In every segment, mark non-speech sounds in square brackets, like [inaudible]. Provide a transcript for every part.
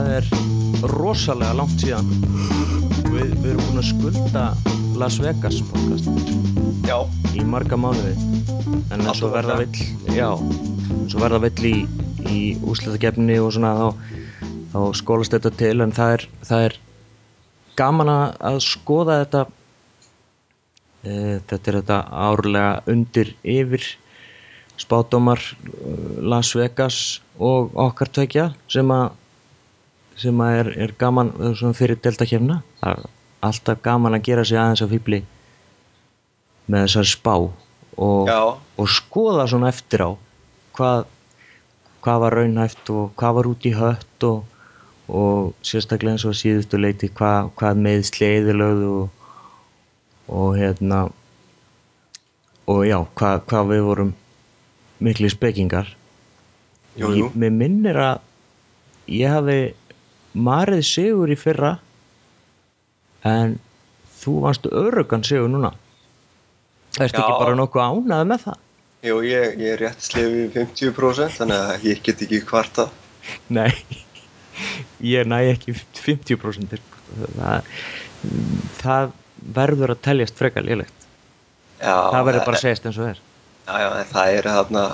Það er rosalega langt síðan. Við, við erum búin að skulda Las Vegas podcast. Já, í marga mánuði. En eins og verða vill já, eins og verða vill í, í úsliðakefni og svona þá, þá skólast þetta til. En það er, það er gaman að skoða þetta. E, þetta er þetta árlega undir yfir spátdómar eh, Las Vegas og okkar tvekja sem að sem er, er gaman svona fyrir deltakefna. Alltaf gaman að gera sig aðeins að fýbli með þessar spá og, og skoða svona eftir á hvað, hvað var raunhæft og hvað var út í hött og, og sérstaklega eins og síðustu leiti hvað, hvað meðsli eðilögðu og, og hérna og já, hvað, hvað við vorum mikli spekingar. Jú, jú. Ég- minnir að ég hafi marið sigur í fyrra en þú vannst örugan sigur núna ekki Já. bara nokkuð ánað með það? jú, ég, ég er rétt slefi 50% þannig að ég get ekki kvarta. Nei, ég næ ekki 50% sko. það, það verður að teljast frekar lélegt Já, það verður bara að segjast eins og er Já, já, það er þarna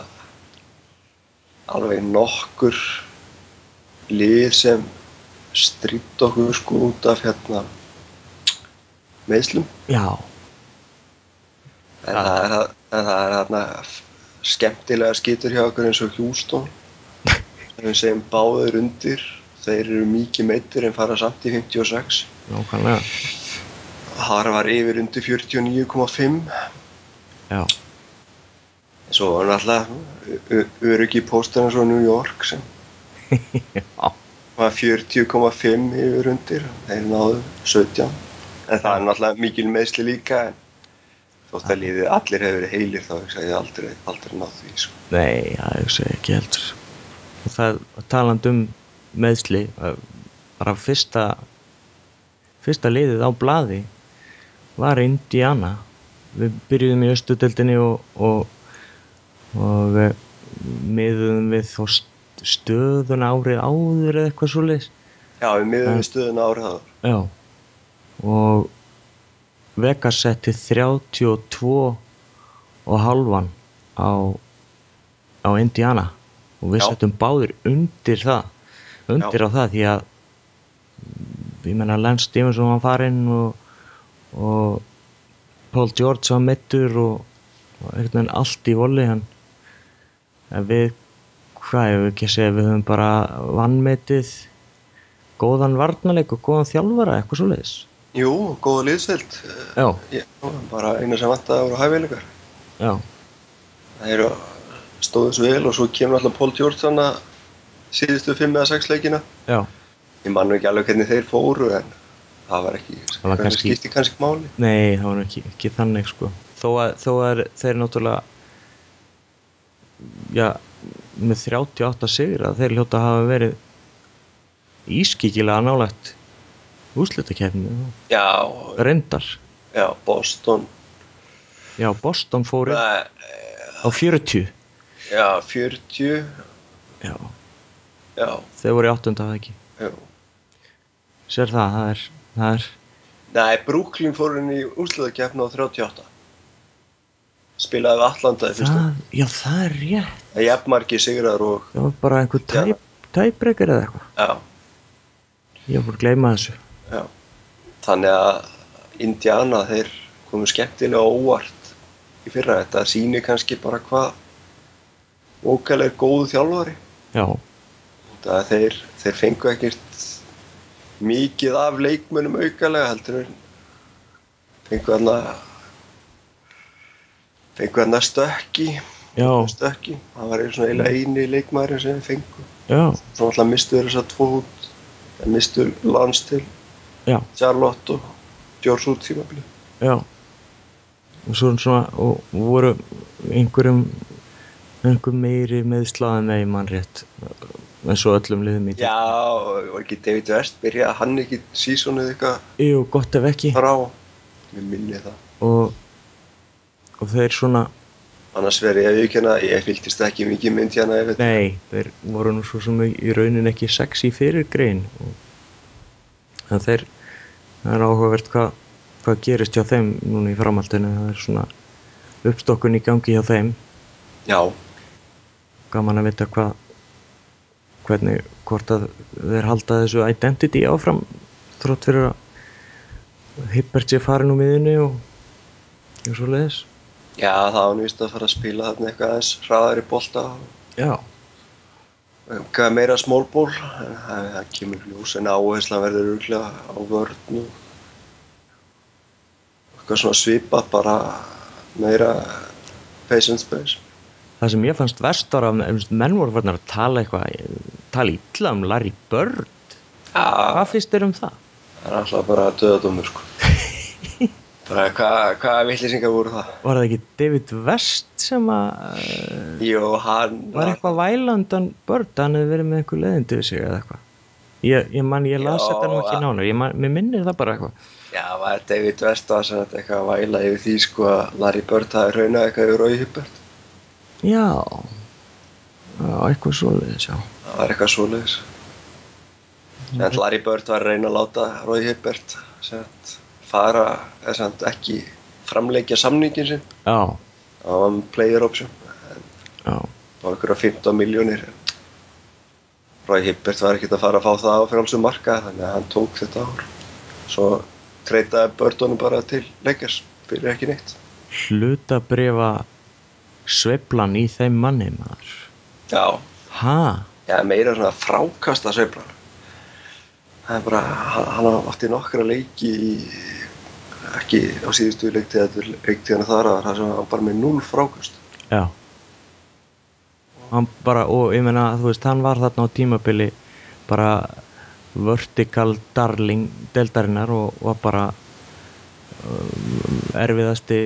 alveg nokkur lið sem strýtt okkur sko út af hérna meðslum. Já, En Já. það er, en það er þarna skemmtilega skýtur hjá okkur eins og Houston sem [laughs] við segjum báðir undir. Þeir eru mikið meittir en fara samt í 56. nákvæmlega Har var yfir undir 49,5 Já, Svo var náttúrulega öryggi pósturinn svo New York sem [laughs] já, var 40,5 yfir undir þeir náðu 17 en það er náttúrulega mikil meðsli líka en þótt að liðið allir hefur verið heilir þá hugsa ég aldrei, aldrei náð því sko. nei, það er ekki ekki heldur. Og það taland um meðsli að bara fyrsta fyrsta liðið á blaði var Indiana. Við byrjuðum í östudeldinni og og, og eh, miðuðum við þá st- stöðun árið áður eða eitthvað svo leis Já, við miðum við stöðun árið það Já. Og Vegas setti 32 og halvan á, á Indiana. Og við Já. settum báðir undir það undir á það því að ég menna Lance Stevenson var farinn og, og Paul George var mittur og, og veginn allt í voli hann en við hvað ég ekki að segja við höfum bara vannmetið góðan varnarleik og góðan þjálfara eitthvað svo leiðis Jú, góða liðsveld já, bara eina sem vantaði voru hæfileikar. Já, það eru stóðu svo vel og svo kemur alltaf Paul George þannig síðustu 5 eða 6 leikina. Já. Ég man nú ekki alveg hvernig þeir fóru en það var ekki, Það var það kannski- skipti kannski máli. Nei, það var ekki, ekki þannig sko. Þó að, þó að þeir náttúrulega já með 38 sigra þeir hljóta að hafa verið ískikilega nálægt úslitakefni Já, reyndar. Já, Boston. Já, Boston fór inn Nei, á 40 Já, 40 já, Já, þeir voru í 8. það ekki? Já. Sér það, það er, það er Nei, Brooklyn fór inn í úrslöðakefna á 38 Spilaði við Atlanta í fyrstu það, já, það er rétt. Það er jafnmargi sigrar og það var bara einhver tæp, tæpreikar eða eitthvað. Já, ég búin að gleyma þessu. Já. Þannig að Indiana þeir komu skemmtilega óvart í fyrra. Þetta sýnir kannski bara hvað Vókal er góðu þjálfari. Já, þeir, þeir fengu ekkert mikið af leikmönnum aukalega heldur en fengu þarna fengu þarna stökki já, stökki, það var eiginlega eini leikmærin sem þeir fengu já, svo alltaf mistu þeir þess að tvo út. Þeir mistu Lance til Charlotte og George út tímabili Já. Og svo svona og voru einhverjum einhver meiri meðslaðan með mann rétt eins og öllum liðum í Já, var ekki David West byrjaði hann ekki sísonið eitthvað? Jú, gott ef ekki. Frá mér minni það. Og, og þeir svona annars verði ég að viðkjanna, ég fylgdist ekki mikið mynd hérna ef þetta. Nei, þeir voru nú svo sem í raunin ekki sexy fyrir grein og en þeir það er áhugavert hvað hvað gerist hjá þeim núna í framhaldinu. Það er svona uppstokkun í gangi hjá þeim. Já, gaman að vita hvað hvernig, hvort að þeir halda þessu identity áfram þrótt fyrir að Hibbert sé farin úr miðunni og, og svo leiðis já það var nú víst að fara að spila þarna eitthvað aðeins hraðari bolta og Já, eitthvað meira smólból, en það, það kemur í ljós en áherslan verður örgulega á vörn og eitthvað svona svipað, bara meira and space. það sem ég fannst verst var að menn voru farin að tala eitthvað tala illa um Larry Bird Já, hvað finnst þér um það? það er alltaf bara döðadómur sko. [laughs] bara hvað hva vittlýsingar voru það? Var það ekki David West sem að uh, Jó, hann var eitthvað vælandan Bird, hann hefði verið með eitthvað leðindi við sig eða eitthvað ég, ég man, ég las þetta nú ekki að- nánar ég man, mér minnir það bara eitthvað Já, var David West var sem þetta eitthvað að væla yfir því sko að Larry Bird hafi raunað eitthvað yfir Rói Hibbert. já, eitthvað svoleiðis, já Það var eitthvað svoleiðis. En Larry Bird var að reyna að láta Rói Hibbert sem sagt, fara, eða sagt, ekki framleikja samningin sinn. var með player option. Var ykkur 15 miljónir. Rói Hibbert var ekkert að fara að fá það á frálsum marka þannig að hann tók þetta ár. Svo treytaði Bird honum bara til Lakers fyrir ekki neitt. hlutabrefa sveiflan í þeim manni maður Já, ha, Já, meira svona frákasta sveiflan. Það er bara, hann, hann átti nokkra leiki í, ekki á síðustu leiktíða, leiktíðana þar að það sem hann bara með null frákast. já hann bara, og ég meina, þú veist, hann var þarna á tímabili bara vertical darling deldarinnar og var bara um, erfiðasti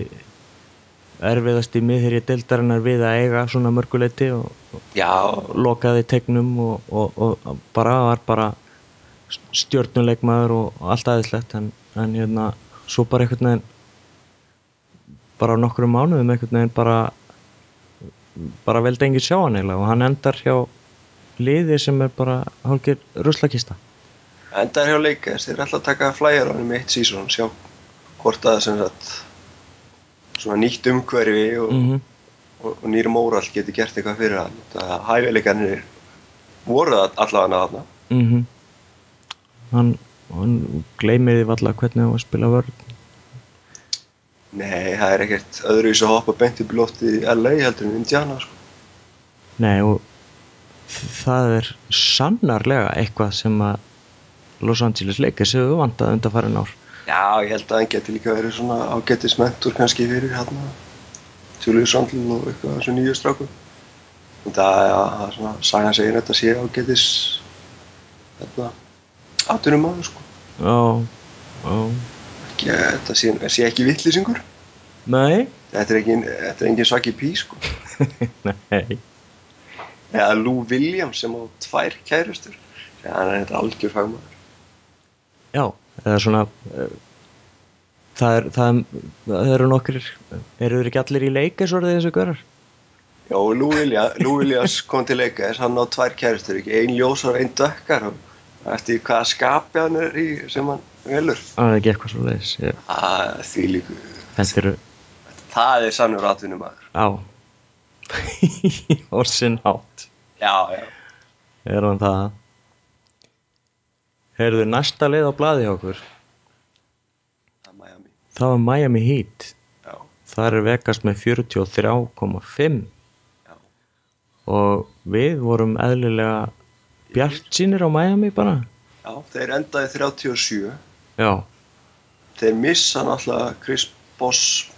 erfiðasti miðherji deldarinnar við að eiga svona mörguleiti og, og Já, lokaði tegnum og, og, og bara var bara stjórnuleikmaður og allt aðeinslegt en, en hérna svo bara einhvern veginn bara á nokkrum mánuðum einhvern veginn bara bara veldi engin sjá hann eiginlega og hann endar hjá liði sem er bara hálfgeir ruslakista endar hjá leikast, þeir er alltaf að taka flæjar á hann í eitt sísón, sjá hvort að sem sagt svona nýtt umhverfi og, mm og, og nýr móral geti gert eitthvað fyrir hann. Það hæfileikarnir voru allavega þarna. -hmm. hann, hann gleymir því valla hvernig hann var að spila vörn Nei, það er ekkert öðruvísi að hoppa beint upp í loftið í LA heldur en Indiana, sko. Nei og það er sannarlega eitthvað sem að Los Angeles Lakers hefur vantað undanfærin ár Já, ég held að hann geti líka verið svona ágættis mentor kannski fyrir hérna Julius Randle og eitthvað þessu nýju stráku. En það, ja, það er svona, sagan segir þetta sé ágættis hérna, atvinnum maður, sko. Þetta sé, sé ekki vittlýsingur. Nei, Þetta er engin, þetta er engin svaki pí, sko. [laughs] nei Eða Lou Williams sem á tvær kærustur. Hann er þetta algjör fagmaður. Já, eða svona uh, það, er, það, er, það eru nokkrir eru þeir ekki allir í orðið þessu görar? Já, Lou Williams, Lou Williams kom til leika þess, hann á tvær kærustur, ekki ein ljósar, ein dökkar og eftir hvaða skapi hann er í sem hann velur. Það er ekki eitthvað svo leiðis Það því líku, eru, það er sannur atvinnum maður. á [laughs] Orsin hátt Já, já. er hann það Heyrðu næsta leið á blaði hjá okkur Það er Miami. Það var Miami Heat Já, þar er Vegas með 43,5 já. og við vorum eðlilega bjart sínir á Miami bara. Já, þeir endaði 37. já, Þeir missa náttúrulega Chris Boss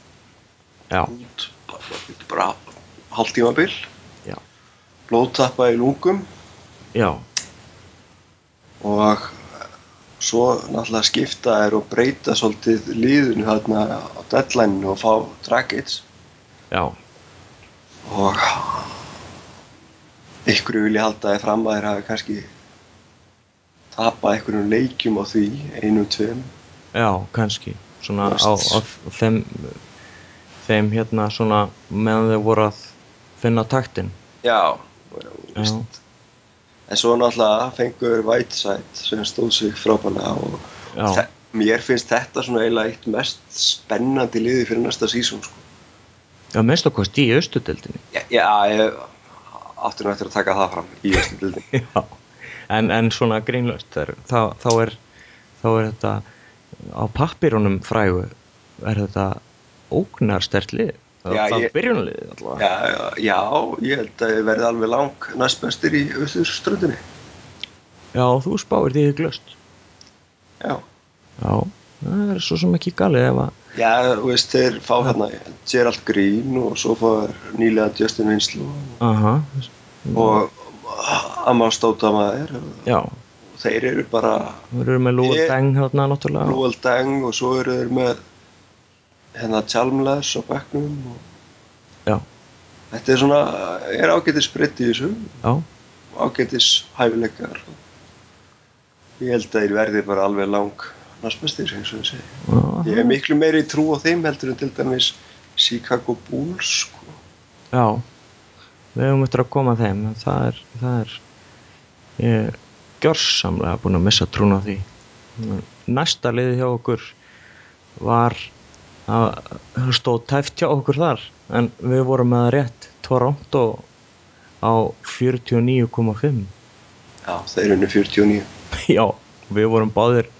já, út bara, bara hálftímabil. já, Blóðtappa í lungum. Já. Og svo náttúrulega skipta er og breyta svolítið líðinu þarna á deadline og fá Dragic. Já, og ykkur vilja halda þið fram að þeir hafi kannski tapað einhverjum leikjum á því, einum, tveim já, kannski svona á, á þeim þeim hérna svona meðan þau voru að finna taktin Já, víst. En svo náttúrulega fengur Whiteside sem stóð sig frábælega og Já. mér finnst þetta svona eiginlega eitt mest spennandi liði fyrir næsta sísón sko. Já, minnst okkur í austudeldinni Já, já, átti nú eftir að taka það fram í þessu dildin. [laughs] Já, en, en svona grínlöst er, þá, þá er þá er þetta á pappirunum frægu er þetta ógnarstert lið það, er byrjunarlið allavega Já, já, já, ég held að ég verði alveg lang næstbestir í Östurströndinni. Já, þú spáir því glöst Já. Já, það er svo sem ekki galið ef að Já, þú veist, þeir fá hérna Gerald Green og svo þeir nýlega Justin Winslow. Aha, og Amal Stótamaður. já, Þeir eru bara við erum með Ég- Deng hérna náttúrulega. Lúal Deng og svo eru þeir með hérna Chalmers á bekknum og Já, þetta er svona, er ágætis breytt í þessu, já, ágætis hæfileikar. Ég held að þeir verði bara alveg lang næstbestir, eins og ég segi. Ég hef miklu meiri trú á þeim heldur en til dæmis Chicago Bulls, sko. já. Við höfum eftir að koma þeim. Það er, það er ég er gjörsamlega búin að missa trún á því. Næsta liði hjá okkur var að stóð tæft hjá okkur þar en við vorum með það rétt Toronto á 49,5 Já, þeir unnu 49 [laughs] já, við vorum báðir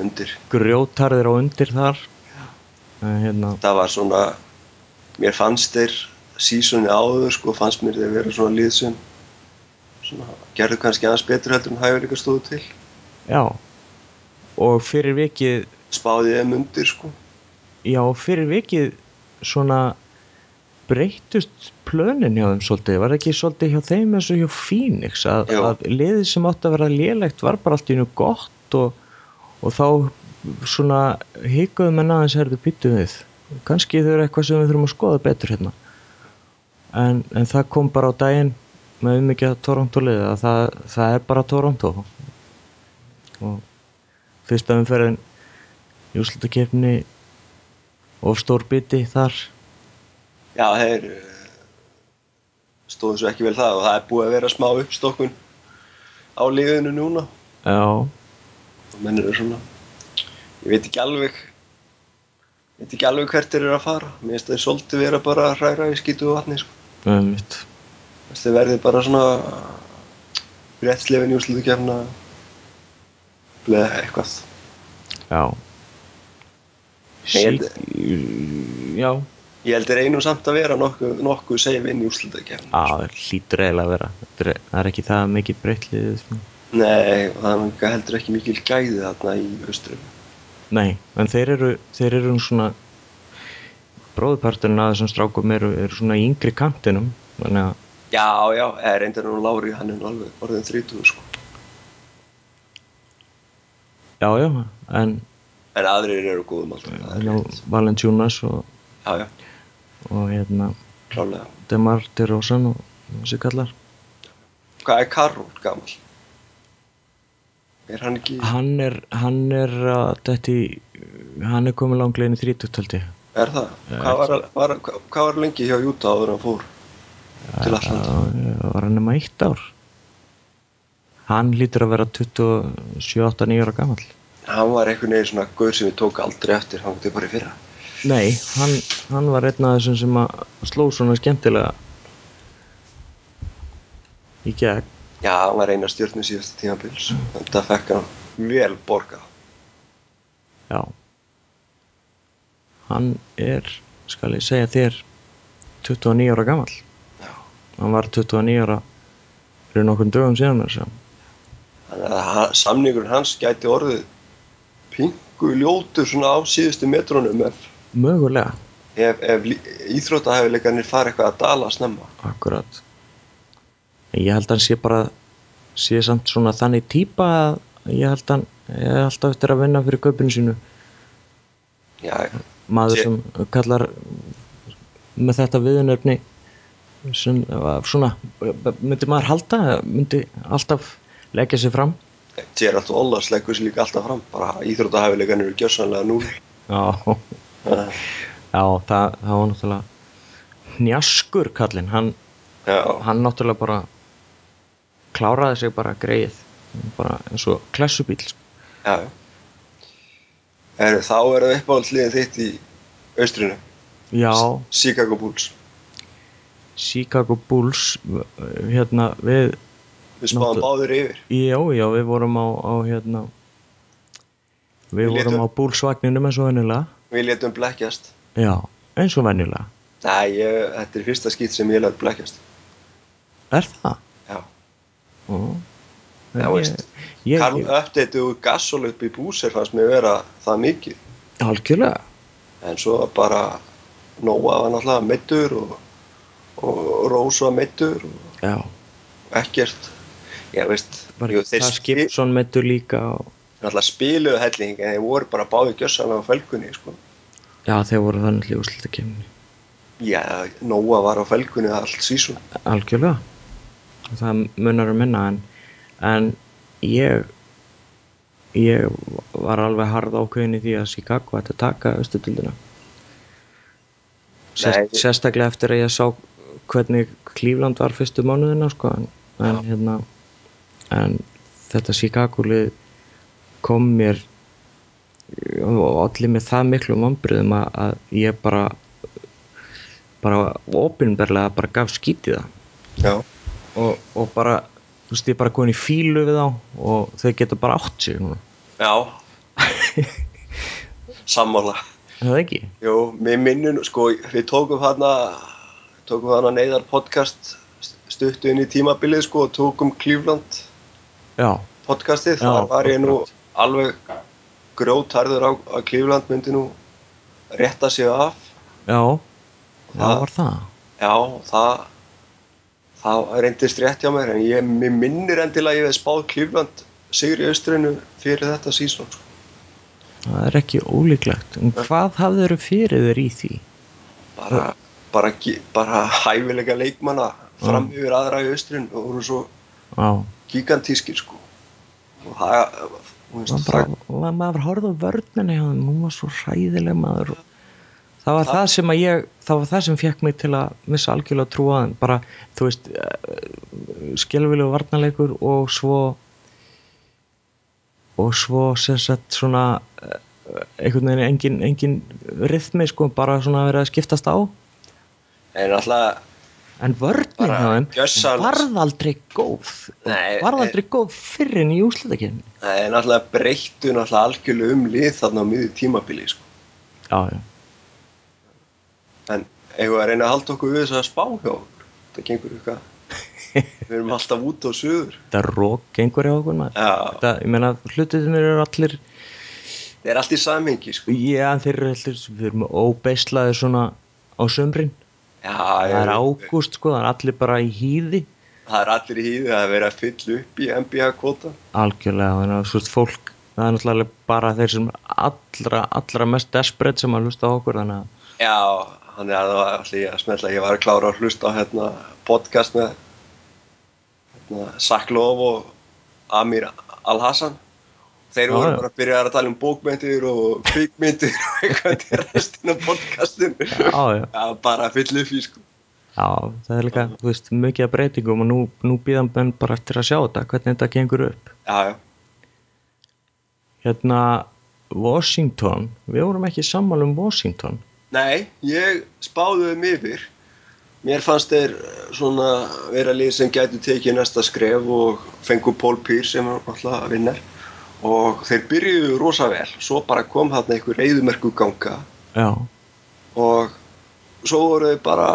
undir. grjótarðir á undir þar. En hérna, Það var svona, mér fannst þeir sísoni áður, sko, fannst mér þeir vera svona lið sem svona, gerðu kannski aðeins betur heldur en hæfileika stóðu til. já. Og fyrir vikið Spáði þeim undir, sko. Já, fyrir vikið svona breytust plönin hjá þeim svolítið, var ekki svolítið hjá þeim eins og hjá Phoenix að, að liðið sem átti að vera lélegt var bara allt í nú gott og, og þá svona hikaðu menn aðeins herðu býttu við. Kannski þau eru eitthvað sem við þurfum að skoða betur hérna. En, en það kom bara á daginn með ummikið Toronto liðið að það, það er bara Toronto. Og fyrsta umferðin í úrslutakefni of stór biti þar. Já, þeir eh, stóðu svo ekki vel það og það er búið að vera smá uppstokkun á liðinu núna. Já, og menn eru svona. Ég veit ekki alveg ég veit ekki alveg hvert þeir eru að fara. Mér finnst þeir svolítið vera bara að hræra í skítu og vatni sko. þeir verði bara svona réttslefin í úrslutu kefna bleið eitthvað. Já. Sí, já, ég held þeir einum samt að vera nokkuð nokku seif inn í úrslutu kefna á, það hlýtur eiginlega að vera. Er- það er ekki það mikið breytlið svona. Nei, og það er heldur ekki mikil gæði þarna í auströfu nei, en þeir eru þeir eru svona bróðparturinn að þessum strákum eru, eru svona í yngri kantinum þannig að já, já, eða reyndar nú Lári hann er nú alveg orðin 30 sko. já, já, en, en aðrir eru góðum alltaf. Valentjúnas og, já, já, og hérna klálega Demar DeRozan og þessi kallar hvað er Karol gammal? Er hann ekki hann er hann er að þetta í hann er komið langlegin í 30 held ég Er það? Hvað var, var, hvað, var lengi hjá Júta áður en fór til Allanda? Já, var hann nema eitt ár hann lítur að vera 27-8-9 ára gamall Hann var einhvern veginn svona gaur sem við tók aldrei eftir, hann gæti bara í fyrra. nei, hann, hann var einn af þessum sem að sló svona skemmtilega í gegn Já, hann var eina stjórnum síðasta tímabils. Þetta fekk hann vel borgað. já hann er skal ég segja þér 29 ára gamall Já. hann var 29 ára fyrir nokkur dögum síðan þess að Þannig að samningurinn hans gæti orðið pingu ljótur svona á síðustu metrunum ef, mögulega ef, ef íþróttahæfileikarnir fara eitthvað að dala snemma. Akkurat Ég held að hann sé bara sé samt svona þannig típa að ég held að hann er alltaf eftir að vinna fyrir kaupinu sínu. Já, maður sem kallar með þetta viðunöfni sem svona myndi maður halda, myndi alltaf leggja sig fram. Gerald Wallace leggur sér líka alltaf fram. Bara íþróttahæfileikarnir eru gjörsanlega núl. Já, Já, það, það var náttúrulega njaskur kallinn, hann, hann náttúrulega bara kláraði sig bara greið bara eins og klessubíl sko. já, já. Er, þá er það uppáhaldsliðin þitt í austrinu, Já, Chicago Bulls. Chicago Bulls hérna við Við spáðum báðir yfir. já, já, við vorum á, á hérna við Við vorum létum- á Bulls-vagninum eins og venjulega Við létum blekkjast. já, eins og venjulega Nei, ég, þetta er fyrsta skýtt sem ég lært blekkjast. er það? Já. Veist. Karl uppdeitið úr gasol upp í búsir fannst mér vera það mikið. algjörlega En svo bara Nóa var náttúrulega meittur og, og Rós var meittur og já, ekkert. Já, veist, jú, það spi- Skipson meittur líka og, náttúrulega spiluðu helling en þeir voru bara báði gjössanlega á felgunni, sko. já, þeir voru þannig líka úrslita kemni Já, Nóa var á felgunni allt sísón. algjörlega það munar um minna en, en ég ég var alveg harð ákveðin í því að Chicago ætti að taka austutildina Nei. sérstaklega eftir að ég sá hvernig Cleveland var fyrstu mánuðina sko, en, en, hérna, en þetta Chicago lið kom mér og allir með það miklu vombriðum að, að ég bara bara opinberlega bara gaf skítið það Já. Og, og bara, þú veist, ég er bara komin í fílu við þá og þau geta bara átt sig núna. Já. [laughs] Sammála. Er það ekki? Jú, mér minnum, sko, við tókum þarna, tókum þarna neyðar podcast stuttu inn í tímabilið, sko, og tókum Cleveland Já, podcastið. Þar var ég nú alveg grjótarður á að Cleveland myndi nú rétta sig af. já Það- var það. Já, það, það reyndist rétt hjá mér, en ég, minnir endilega ég hef spáð Cleveland sigri austrinu fyrir þetta sísón, sko. Það er ekki ólíklegt. En hvað hafði þeirra fyrir þeir í því? bara, bara, bara hæfilega leikmanna fram yfir aðra í austrinu og voru svo Já, gigantískir sko og það, það maður horfði á vörninni hjá þeim, hún var svo hræðileg maður. og Það var það, sem að ég, það var það sem fekk mig til að missa algjörlega trú á þeim. Bara, þú veist, skilvilegu varnarleikur og svo og svo sem sagt svona eh, einhvern veginn engin, engin rithmi sko, bara svona verið að skiptast á en alltaf en vörnin Bara hjá þeim varð aldrei góð Nei, varð eh, aldrei góð fyrir en í úslitakefni en alltaf breyttu náttúrulega algjörlega um lið þarna á miður tímabili sko. já, já, en eigum við að reyna að halda okkur við þess að spá hjá okkur? Það gengur eitthvað. [laughs] Við erum alltaf út á suður. Þetta rók gengur hjá okkur þetta, ég meina hlutinir eru allir það er allt í samhengi sko. já, þeir eru allir, við erum óbeislaði svona á sömrin já, það er ágúst sko, það er allir bara í hýði. Það er allir í hýði að vera að fylla upp í NBA kvota algjörlega, þannig að svo fólk það er náttúrulega bara þeir sem allra, allra mest desperate sem að hlusta á okkur þannig að Já, þannig að það var allir ég að smetla, ég var að klára að hlusta á hérna, podcast með hérna, Saklov og Amir Al-Hassan. Þeir voru bara að byrja að tala um bókmyndir og kvikmyndir og eitthvað til restin af podcastinu. já, já, Já, bara í sko. já, það er líka þú veist, mikið að breytingum og nú, nú býðan menn bara eftir að sjá þetta, hvernig þetta gengur upp Já, já. hérna Washington, við vorum ekki sammála um Washington Nei, ég spáði þeim yfir. Mér fannst þeir eh, svona vera lið sem gæti tekið næsta skref og fengu Paul Pierce sem alltaf vinnar og þeir byrjuðu rosa vel. Svo bara kom þarna einhver reyðumerku ganga já, og svo voru þeir bara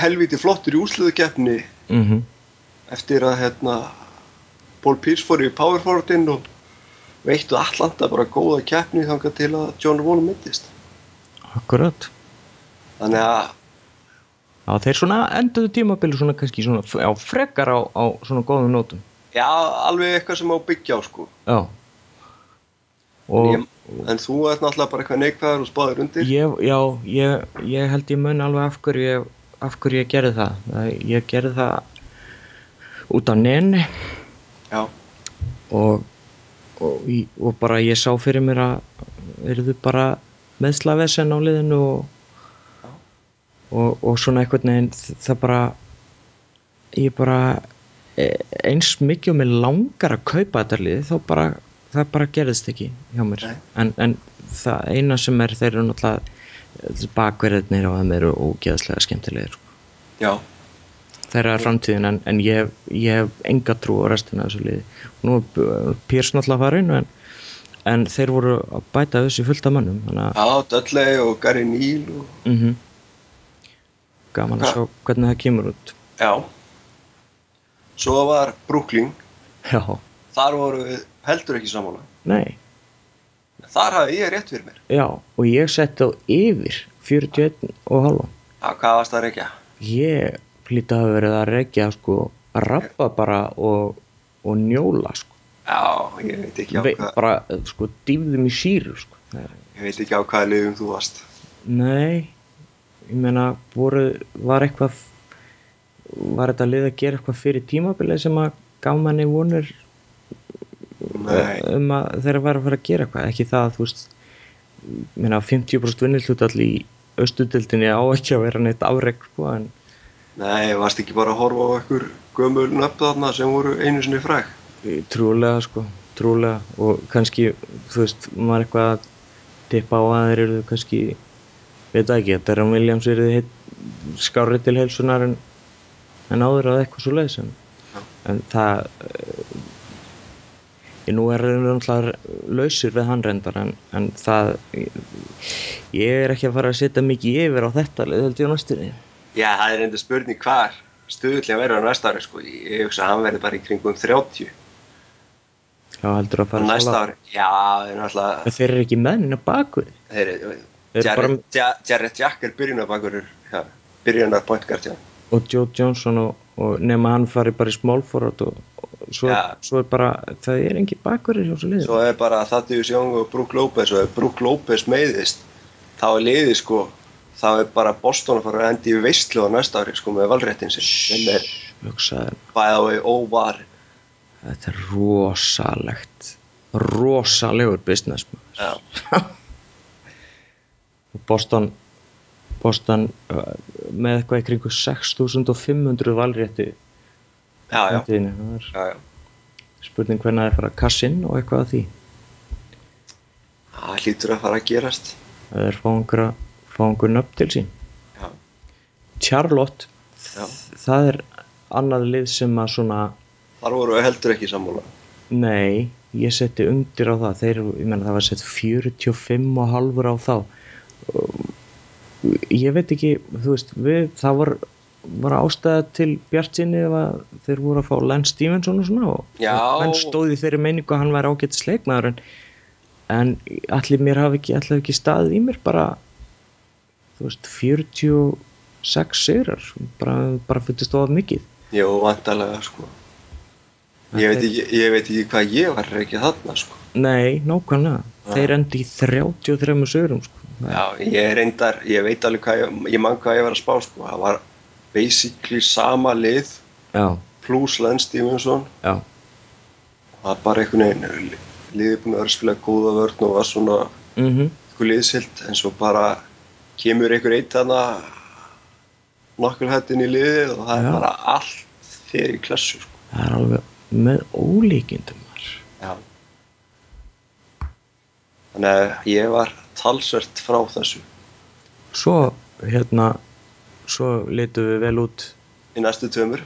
helviti flottur í úrsluðukeppni mhm eftir að hérna, Paul Pierce fór í power forwardinn og veittu Atlanta bara góða keppni þangað til að John Wall myndist. Akkurat. Þannig að já, þeir svona enduðu tímabili svona kannski svona, já, frekar á, á svona góðum nótum. Já, alveg eitthvað sem á byggja á sko. já. Og Ég, en þú ert náttúrulega bara eitthvað neikvæður og spáður undir. ég, já, ég, ég held ég mun alveg af hverju ég, af hverju ég gerði það. Það- ég gerði það út á neni. Já, og, og, og bara ég sá fyrir mér að verðu bara meðslavesen á liðinu og, og, og svona einhvern veginn það bara ég bara e- eins mikið og mér langar að kaupa þetta lið þá bara, það bara gerðist ekki hjá mér. En, en það eina sem er þeir eru náttúrulega bakverðinir á þeim eru ógeðslega skemmtilegir sko. Já, þeirra framtíðin en, en ég, ég hef enga trú á restina af þessu liði. Nú er Pírs náttúrulega farin en, en þeir voru að bæta þessu fullt af mönnum þannig að já, Dudley og Gary Neal og... mm gaman að sjá hvernig það kemur út Já. Svo var Brooklyn, já, þar voru við heldur ekki sammála. nei, Þar hafði ég rétt fyrir mér. já og ég setti á yfir 41 og halva Já, hvað varst það að reykja? ég hlýta að hafa verið að rekja sko, rappa bara og, og njóla sko. Já, ég veit ekki á Ve, hvað, bara sko, dýfðum í síru sko. Ég veit ekki á hvaða liðum þú varst. Nei, ég meina voru, var eitthvað var þetta lið að gera eitthvað fyrir tímabilið sem að gaf manni vonur Nei, um að þeirra væri að fara að gera eitthvað ekki það að þú veist meina 50% vinnilhlutall í austudildinni á ekki að vera neitt afreg sko, en nei, varst ekki bara að horfa á einhver gömul nöfn þarna sem voru einu sinni fræg. Trúlega sko, trúlega. Og kannski, þú veist, maður eitthvað að tippa á að þeir eru kannski veit ekki, þetta er án Williams eru skárið til heilsunar en, en áður að eitthvað svo leiðis en, en það ég nú er náttúrulega lausir við hann reyndar en, en það ég, er ekki að fara að setja mikið yfir á þetta held ég á næstinni Já, það er enda spurning hvar stuðullin verður á næsta ári, sko. Ég hugsa að hann verður bara í kringum 30 já heldur að á fara svo næsta ári. Já, þeir eru náttúrulega, En þeir eru ekki mennin að baku þeir eru, Jarrett, Jack er byrjunarbakurur, já, byrjunar pointgard, já. og Joe Johnson og, og nema hann fari bara í small forward og, og svo, Ja. svo er bara það er engin bakverðir hjá þessu liði Svo er bara Thaddeus Young og Brook Lopez og ef Brook Lopez meiðist þá er liðið sko þá er bara Boston að fara að endi í veistlu á næsta ári sko með valréttin sin sem er the way óvar þetta er rosalegt. Rosalegur business [laughs] og Boston Boston með eitthvað í kringu 6500 valrétti já, já, spurning hvernig það er fara að kassinn og eitthvað að því. Það hlýtur að fara að gerast. Það er fá einhverja fá einhver nöfn til sín. Já, Charlotte, það er annað lið sem að svona Þar voru heldur ekki sammála. Nei, ég setti undir á það. Þeir, ég menna það var sett 45 og halvur á þá. Ég veit ekki þú veist, við, það var var ástæða til Bjart sinni að þeir voru að fá Lance Stevenson og svona og Já. menn stóði þeirri meiningu að hann væri ágætt sleikmaður en, en allir mér hafi ekki, allir ekki staðið í mér bara þú veist, 46 sigrar. Bara, bara fyllist of mikið. Jó, vantarlega sko Ég veit ekki, ég veit ekki hvað ég var ekki þarna sko Nei, nákvæmlega. Þeir endi í 33 sögurum sko. Já, ég reyndar, ég veit alveg hvað ég, ég mann hvað ég var að spá sko Það var basically sama lið Já, plus Len Stevenson já, það var bara einhvern veginn liðið búin að vera að spila góða vörn og var svona mhm, eitthvað liðsilt en svo bara kemur einhver eitt þarna nokkur hættin í liðið og það Já. er bara allt fyrir klassu sko. það er alveg með ólíkindum þar. Já. Þannig að ég var talsvert frá þessu Svo, hérna, svo litum við vel út, í næstu tömur.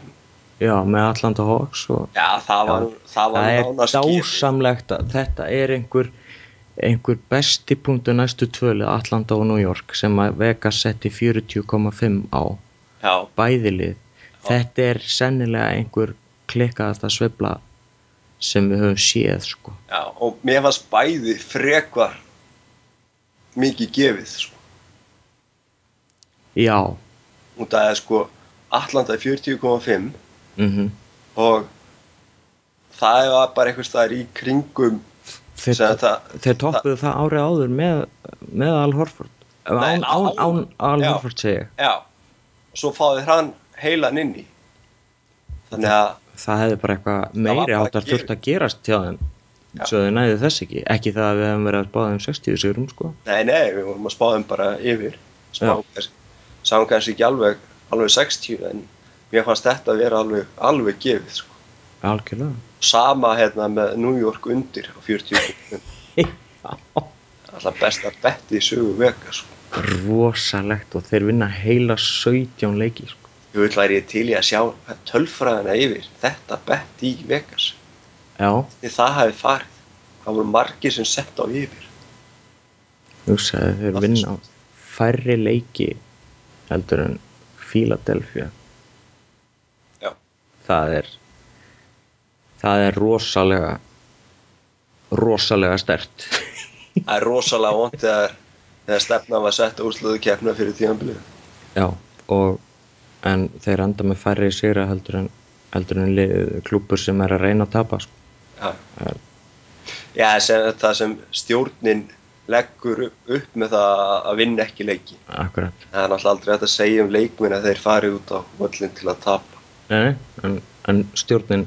já, með Atlanta Hawks og Já, það var, það var það er nánast gefið. dásamlegt að þetta er einhver, einhver besti punktu næstu tvölu, Atlanta og New York, sem að Vegas setti 40,5 á Já, bæðilið. Þetta er sennilega einhver klikkaðasta sveifla sem við höfum séð, sko. já, og mér fannst bæði frekvar mikið gefið sko. Já, og það er sko Atlanta er 40,5 mhm. og það var bara einhvers staðar í kringum Þeir, það, þeir toppuðu það árið áður með, með Al Horford án, Nei, án, á- án Al já. Horford segi ég já og svo fáði hann heilan inn í þannig að það hefði bara eitthvað meiri áttar þurft að gerast hjá þeim svo þau næðu þess ekki. Ekki það að við hefum verið að spáða um 60 sigurum sko. Nei, nei, við vorum að spá þeim bara yfir. Sáum kannski ekki alveg, alveg 60 en mér fannst þetta að vera alveg, alveg gefið sko. algjörlega. Sama hérna með New York undir á 40 [laughs] Alltaf besta betti í sögu vega sko. rosalegt og þeir vinna heila 17 leiki sko. Ég vil væri ég til í að sjá tölfræðina yfir þetta betti í Vegas? Já, því það hafi farið. Það voru margir sem sett á yfir. Hugsaði þeir vinna færri leiki heldur en Philadelphia. Já. það er það er rosalega rosalega stert Það er rosalega vond þegar, þegar stefna var sett á úrsluðu keppna fyrir tíðanbilið já, og en þeir enda með færri sigra heldur en heldur en klúbbur sem er að reyna að tapa sko. Já, Það er- Já sem, það sem stjórnin leggur upp með það að vinna ekki leiki. Akkurat. Það er náttúrulega aldrei að segja um leikminn að þeir farið út á völlin til að tapa. Nei, en, en stjórnin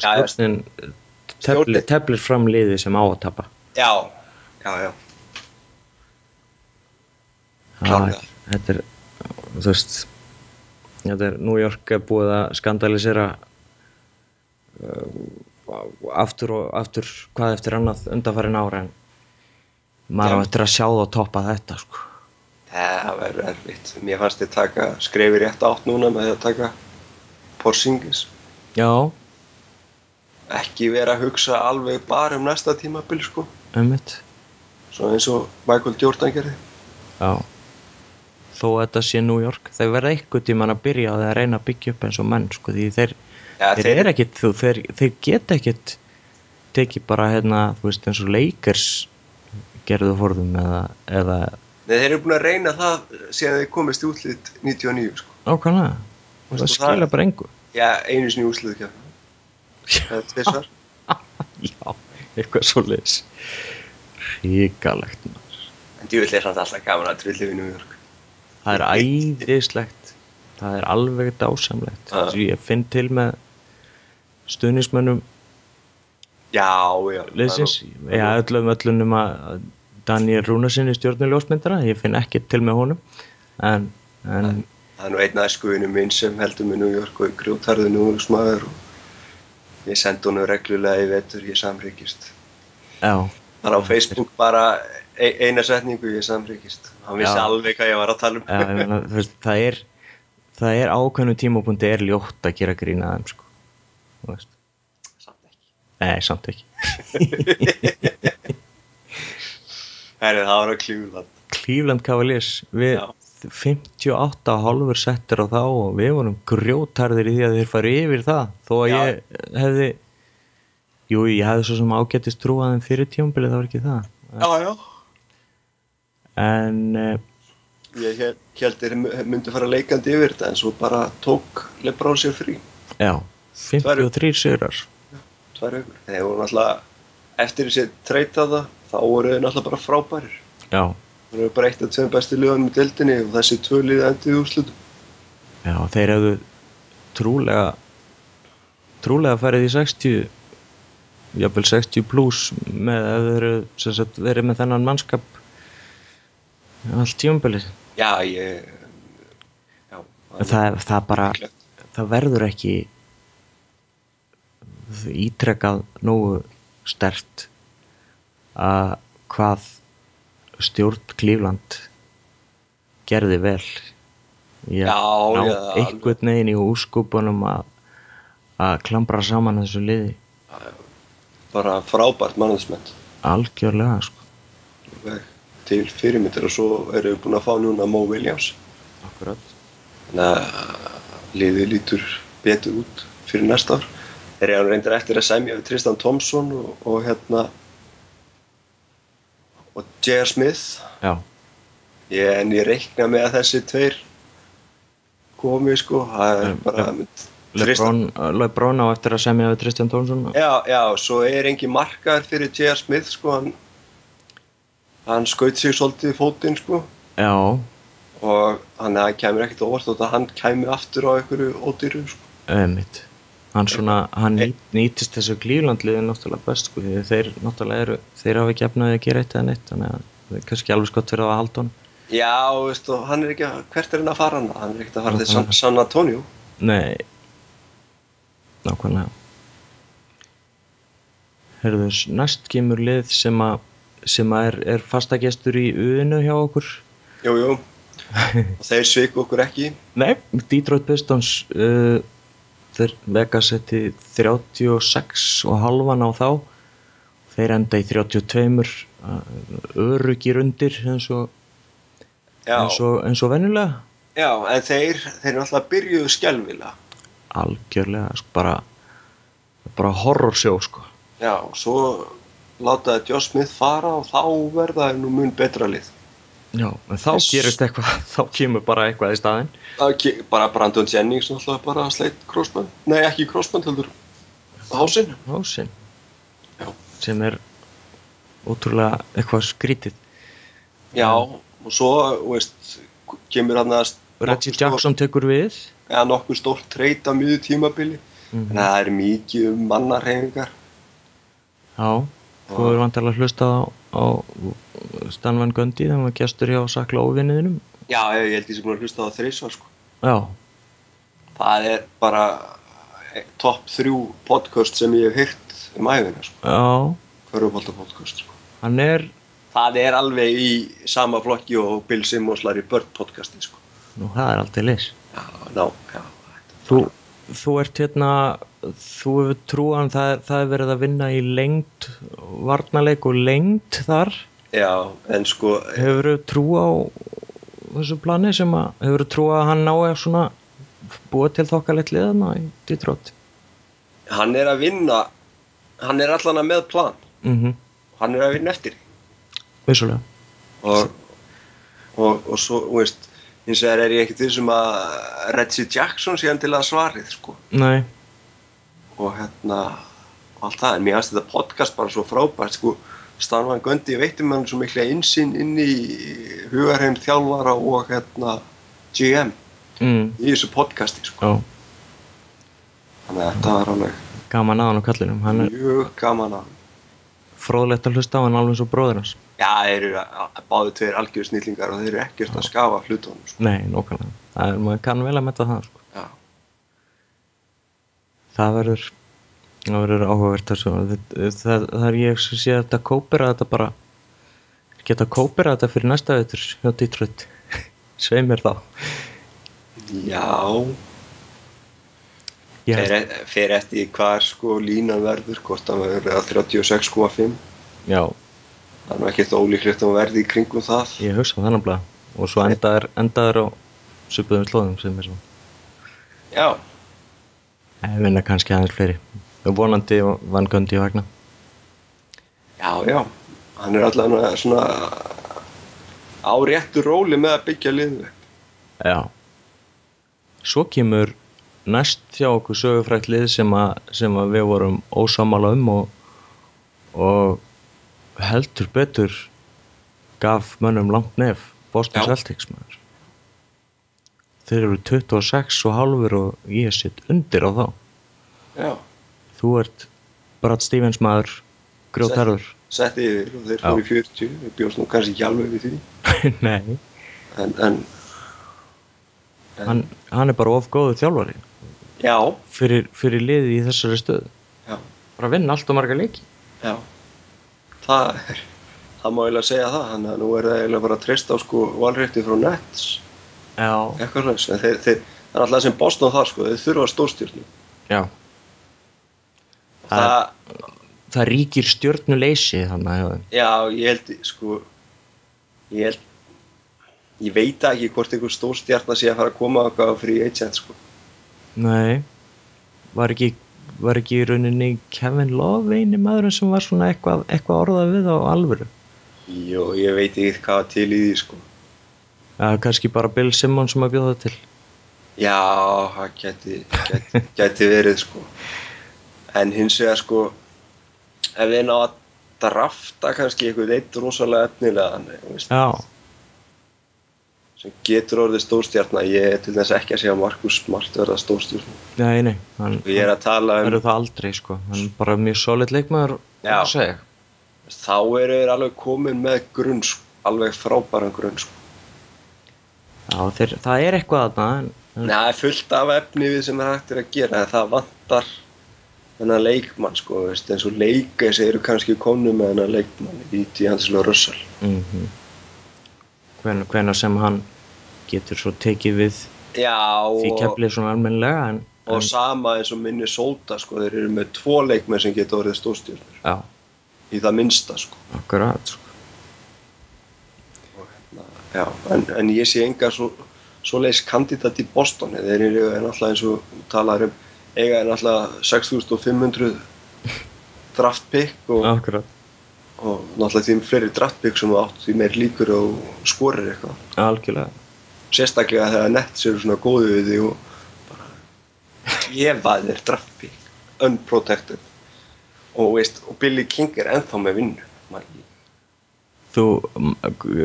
stjórnin teflir, Stjórnin. teflir fram liði sem á að tapa. Já, já, já. Er- þetta er þú veist þetta er New York er búið að skandalisera uh, aftur og aftur hvað eftir annað undanfærin ára en maður á Já. eftir að sjá það og toppa þetta sko. Það verður erfitt. Mér fannst þið taka skrefi rétt átt núna með að taka Porzingis. Já, ekki vera að hugsa alveg bara um næsta tímabil sko. Einmitt. Svo eins og Michael Jordan gerði. Já þó að þetta sé New York þeir verða eitthvað tíman að byrja á því að reyna að byggja upp eins og menn sko, því þeir, Já, þeir, er ekkit, þú, þeir, þeir geta ekkit tekið bara hérna þú veist eins og Lakers gerðu forðum eða, eða Nei, þeir eru búin að reyna það síðan þeir komist í útlið 99 sko. ákvæmlega Veistu, það það- bara engu. Já, einu sinni Það? Er tvisvar. [laughs] Já, eitthvað svo leis ríkalegt En djúvill er samt alltaf gaman að trillið í New York það er æðislegt. Það er alveg dásamlegt. Þessu ég finn til með stuðnismönnum Já, já liðsins. Já, öllum öllum um að Daniel Rúnarsinni stjórnuljósmyndara ég finn ekki til með honum. En, en Það er nú einn aðskuðinu minn sem heldur með New York og grjótarðu York smaður og ég sendi honum reglulega í vetur, ég samríkist já, Það er á Facebook bara e eina setningu, ég samríkist Hann vissi Já. alveg hvað ég var að tala um. Já meina, veist, það er það er ákveðnu tímapunkti er ljótt að gera grína þeim sko. Þú veist. Samt ekki. Nei, samt ekki. [laughs] Herri, það var á Cleveland. Cleveland Cavaliers við Já. 58 hálfur settir á þá og við vorum grjótarðir í því að þeir fari yfir það þó að ég hefði jú, ég hefði svo sem ágættist trúað þeim fyrir tímabilið, það var ekki það. Já, já en uh, Ég hel- held þeir myndi fara leikandi yfir þetta en svo bara tók Lebrón sér frí já 53 sigrar tvær aukur. Þeir voru náttúrulega eftir þessi treytaða þá voru þeir náttúrulega bara frábærir. já, Þeir eru bara eitt af tveim bestu liðanum í deildinni og þessi tvö liði endið í úrslutum. já, þeir hefðu trúlega trúlega farið í 60 jafnvel 60 pluss með ef þeir verið með þennan mannskap allt tímabilið Já, ég... Já, það, það bara líklegt. það verður ekki ítrekkað nógu stert að hvað stjórn Klífland gerði vel að Já, einhvern veginn í húskupunum að að klambra saman þessu liði Bara frábært mannðismenn. algjörlega sko. Til fyrirmyndir og svo eru við búin að fá núna Mo Williams. Akkurat. Þannig að liðið lítur betur út fyrir næsta ár. Þeir eru reyndar eftir að semja við Tristan Thompson og, og hérna og J.R. Smith Já, ég, en ég reikna með að þessi tveir komi sko það er bara Le- Tristan, Lebron, Lebron á eftir að semja við Tristan Thompson já, já, svo er engin markaður fyrir J.R. Smith sko hann, hann skaut sig svolítið í fótinn sko Já, og hann kemur ekkert óvart að hann kemur aftur á einhverju ódýru sko einmitt hann svona, hann nýt, nýtist þessu klíflandliði náttúrulega best sko, því þeir náttúrulega eru, þeir hafa ekki efnaði að gera eitt eða neitt, þannig að það er kannski alveg skott fyrir að halda honum. Já, veist, og hann er ekki að, hvert er hann að fara hann? Hann er ekkert að fara til San. San Antonio. Nei, nákvæmlega. Herðu, næst kemur lið sem að, sem er, er fastagestur í uðinu hjá okkur. Jú, jú. þeir sviku okkur ekki. Nei, Detroit Pistons uh, þeir vega setti 36 og halvan á þá þeir enda í 32 uh, örugir undir eins og, eins og, eins og venjulega já, en þeir, þeir náttúrulega byrjuðu skelvilega. algjörlega sko, bara, bara horrorsjó sko. Já, og svo látaði Josh Smith fara og þá verða þeir nú mun betra lið. Já, en þá Yes. gerist eitthvað [laughs] þá kemur bara eitthvað í staðinn Það ke- bara Brandon Jennings náttúrulega bara sleitt crossband. Nei, ekki crossband heldur. Hásinn. hásinn Já. sem er ótrúlega eitthvað skrítið Já, og svo, veist, kemur hann að Reggie Jackson tekur við eða nokkuð stórt treyt á miður tímabili Mhm. en það er mikið um mannarhefingar Já, þú hefur vantarlega hlustað á, á Stanvan Gundi þegar var gestur hjá Sakla óvinniðinum já, ég held ég sem að hlusta á það þrísvar sko. Já, það er bara eh, topp þrjú podcast sem ég hef heyrt um æfina sko. já, hverjubólta podcast sko. hann er það er alveg í sama flokki og Bill Simmons Larry Bird podcasti sko. nú það er aldrei leys já, ná, já Þú, þú ert hérna þú hefur trúan það, það er verið að vinna í lengd varnarleik og lengd þar. Já, en sko hefur þú trú á þessu plani sem að hefur þú trú að hann nái að svona búa til þokkalegt liðana í Detroit? Hann er að vinna hann er allan að með plan. Mhm, hann er að vinna eftir vissulega. Og, og, og svo, veist hins vegar er ég ekkert þessum að Reggie Jackson sé hann að svarið sko. Nei, og hérna allt það, en mér finnst þetta podcast bara svo frábært sko, Stanvan Gundi veitum hann svo mikla insinn inn í hugarheim þjálfara og hérna GM mm, í þessu podcasti sko. já, þannig að þetta var alveg gaman að hann á kallinum hann er mjög gaman að fróðlegt að hlusta á hann alveg eins og bróðir hans. Já, þeir eru að- báðu tveir algjör snillingar og þeir eru ekkert að skafa hlutunum sko. Nei, nokkanlega, það er, maður kann vel að metta það sko. já, það verður það verður áhugavert þessu það, það, er ég sem sé að þetta kópera þetta bara geta kópera þetta fyrir næsta veitur hjá Detroit. [laughs] Svei mér þá. Já fer, fer eftir hvað sko línan verður hvort hann verður að 36,5 já, það er nú ekkert ólíklegt að verði í kringum það. Ég hugsa það náttúrulega og svo endaður, endaður á svipuðum slóðum sem er svona já, ég vinna kannski aðeins fleiri. Og vonandi vann Gundi vegna já, já. Hann er allavega svona á réttu róli með að byggja upp. Já. Svo kemur næst hjá okkur sögufrækt lið sem að, sem að við vorum ósámála um og, og heldur betur gaf mönnum langt nef Boston Já. Celtics maður. Þeir eru 26 og halvur og ég sitt undir á þá. Já, Þú ert Brad Stevens maður grjótarður setti yfir og þeir fóru í 40 við bjóðst nú kannski ekki alveg við því. [laughs] Nei, en, en hann, hann er bara of góður þjálfari. já, fyrir, fyrir liði í þessari stöðu. Já, bara vinna allt og marga leiki. Já. Það er það má eiginlega segja það, þannig að nú er það eiginlega bara treysta á sko valrétti frá Nets. Já, eitthvað slags, en þeir, þeir, það er alltaf sem Boston þar sko, þeir þurfa stórstjórnu já. Það, það ríkir stjörnuleysi þannig að já, ég held sko ég held ég veit ekki hvort einhver stórstjarnar sé að fara að koma á free agent sko nei. Var ekki, var ekki í rauninni Kevin Love eini maðurinn sem var svona eitthvað, eitthvað orðað við á alvöru? Jó, ég veit ekki hvað til í því sko. Já, kannski bara Bill Simmons sem að bjóða það til. Já, það geti, geti, geti verið sko. En hins vegar sko ef við ná að drafta kannski einhvern eitt rosalega veist, Já, sem getur orðið stórstjarnar ég er til þess ekki að segja að Markus Smart verða stórstjarnar Nei, nei, hann, og ég er að tala um verður það aldrei sko. Hann er bara mjög solid leikmaður Já. að þá eru þeir alveg komin með grunn sko, alveg frábæran grunn sko. Já, þeir, það er eitthvað þarna en, en, Nei, það er fullt af efni við sem er hægt er að gera. Það vantar þennan leikmann sko, veist, eins og leikæs eru kannski konu með þennan leikmann í D'Angelo Russell. Mm hven, hvenar sem hann getur svo tekið við Já, því og, keflið svona almennilega en, og en sama eins og minni Sólta sko, þeir eru með tvo leikmenn sem geta orðið stórstjörnur já, í það minnsta sko. akkurat sko. og, hérna, já, en, en ég sé enga svo, svoleiðis kandidat í Boston þeir eru náttúrulega eins og talar um eiga er náttúrulega 6500 draft pick og, akkurat, og náttúrulega því fleiri draft pick sem þú átt því meir líkur og skorir eitthvað. Algjörlega. Sérstaklega þegar Nets eru svona góðu við því og bara gefa þér draft pick unprotected. Og, veist, og Billy King er ennþá með vinnu Man- þú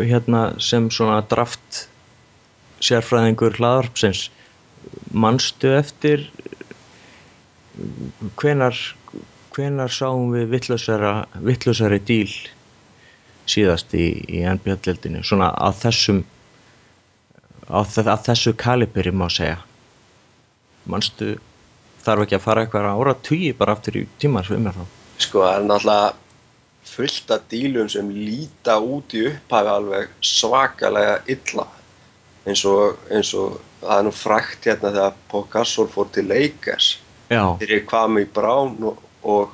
hérna sem svona draft sérfræðingur hlaðarpsins manstu eftir hvenar hvenar sáum við vittlausari díl síðast í, í NBA-deldinu svona að þessum að þessu kaliberi má segja. Manstu þarf ekki að fara eitthvað ára tugi bara aftur í tíma sem er þá? Sko það er náttúrulega fullt af dílum sem líta út í upphafi alveg svakalega illa. Eins og, eins og það er nú frækt hérna þegar Pau Gasol fór til Lakers. Já, fyrir Kwame Brown og, og,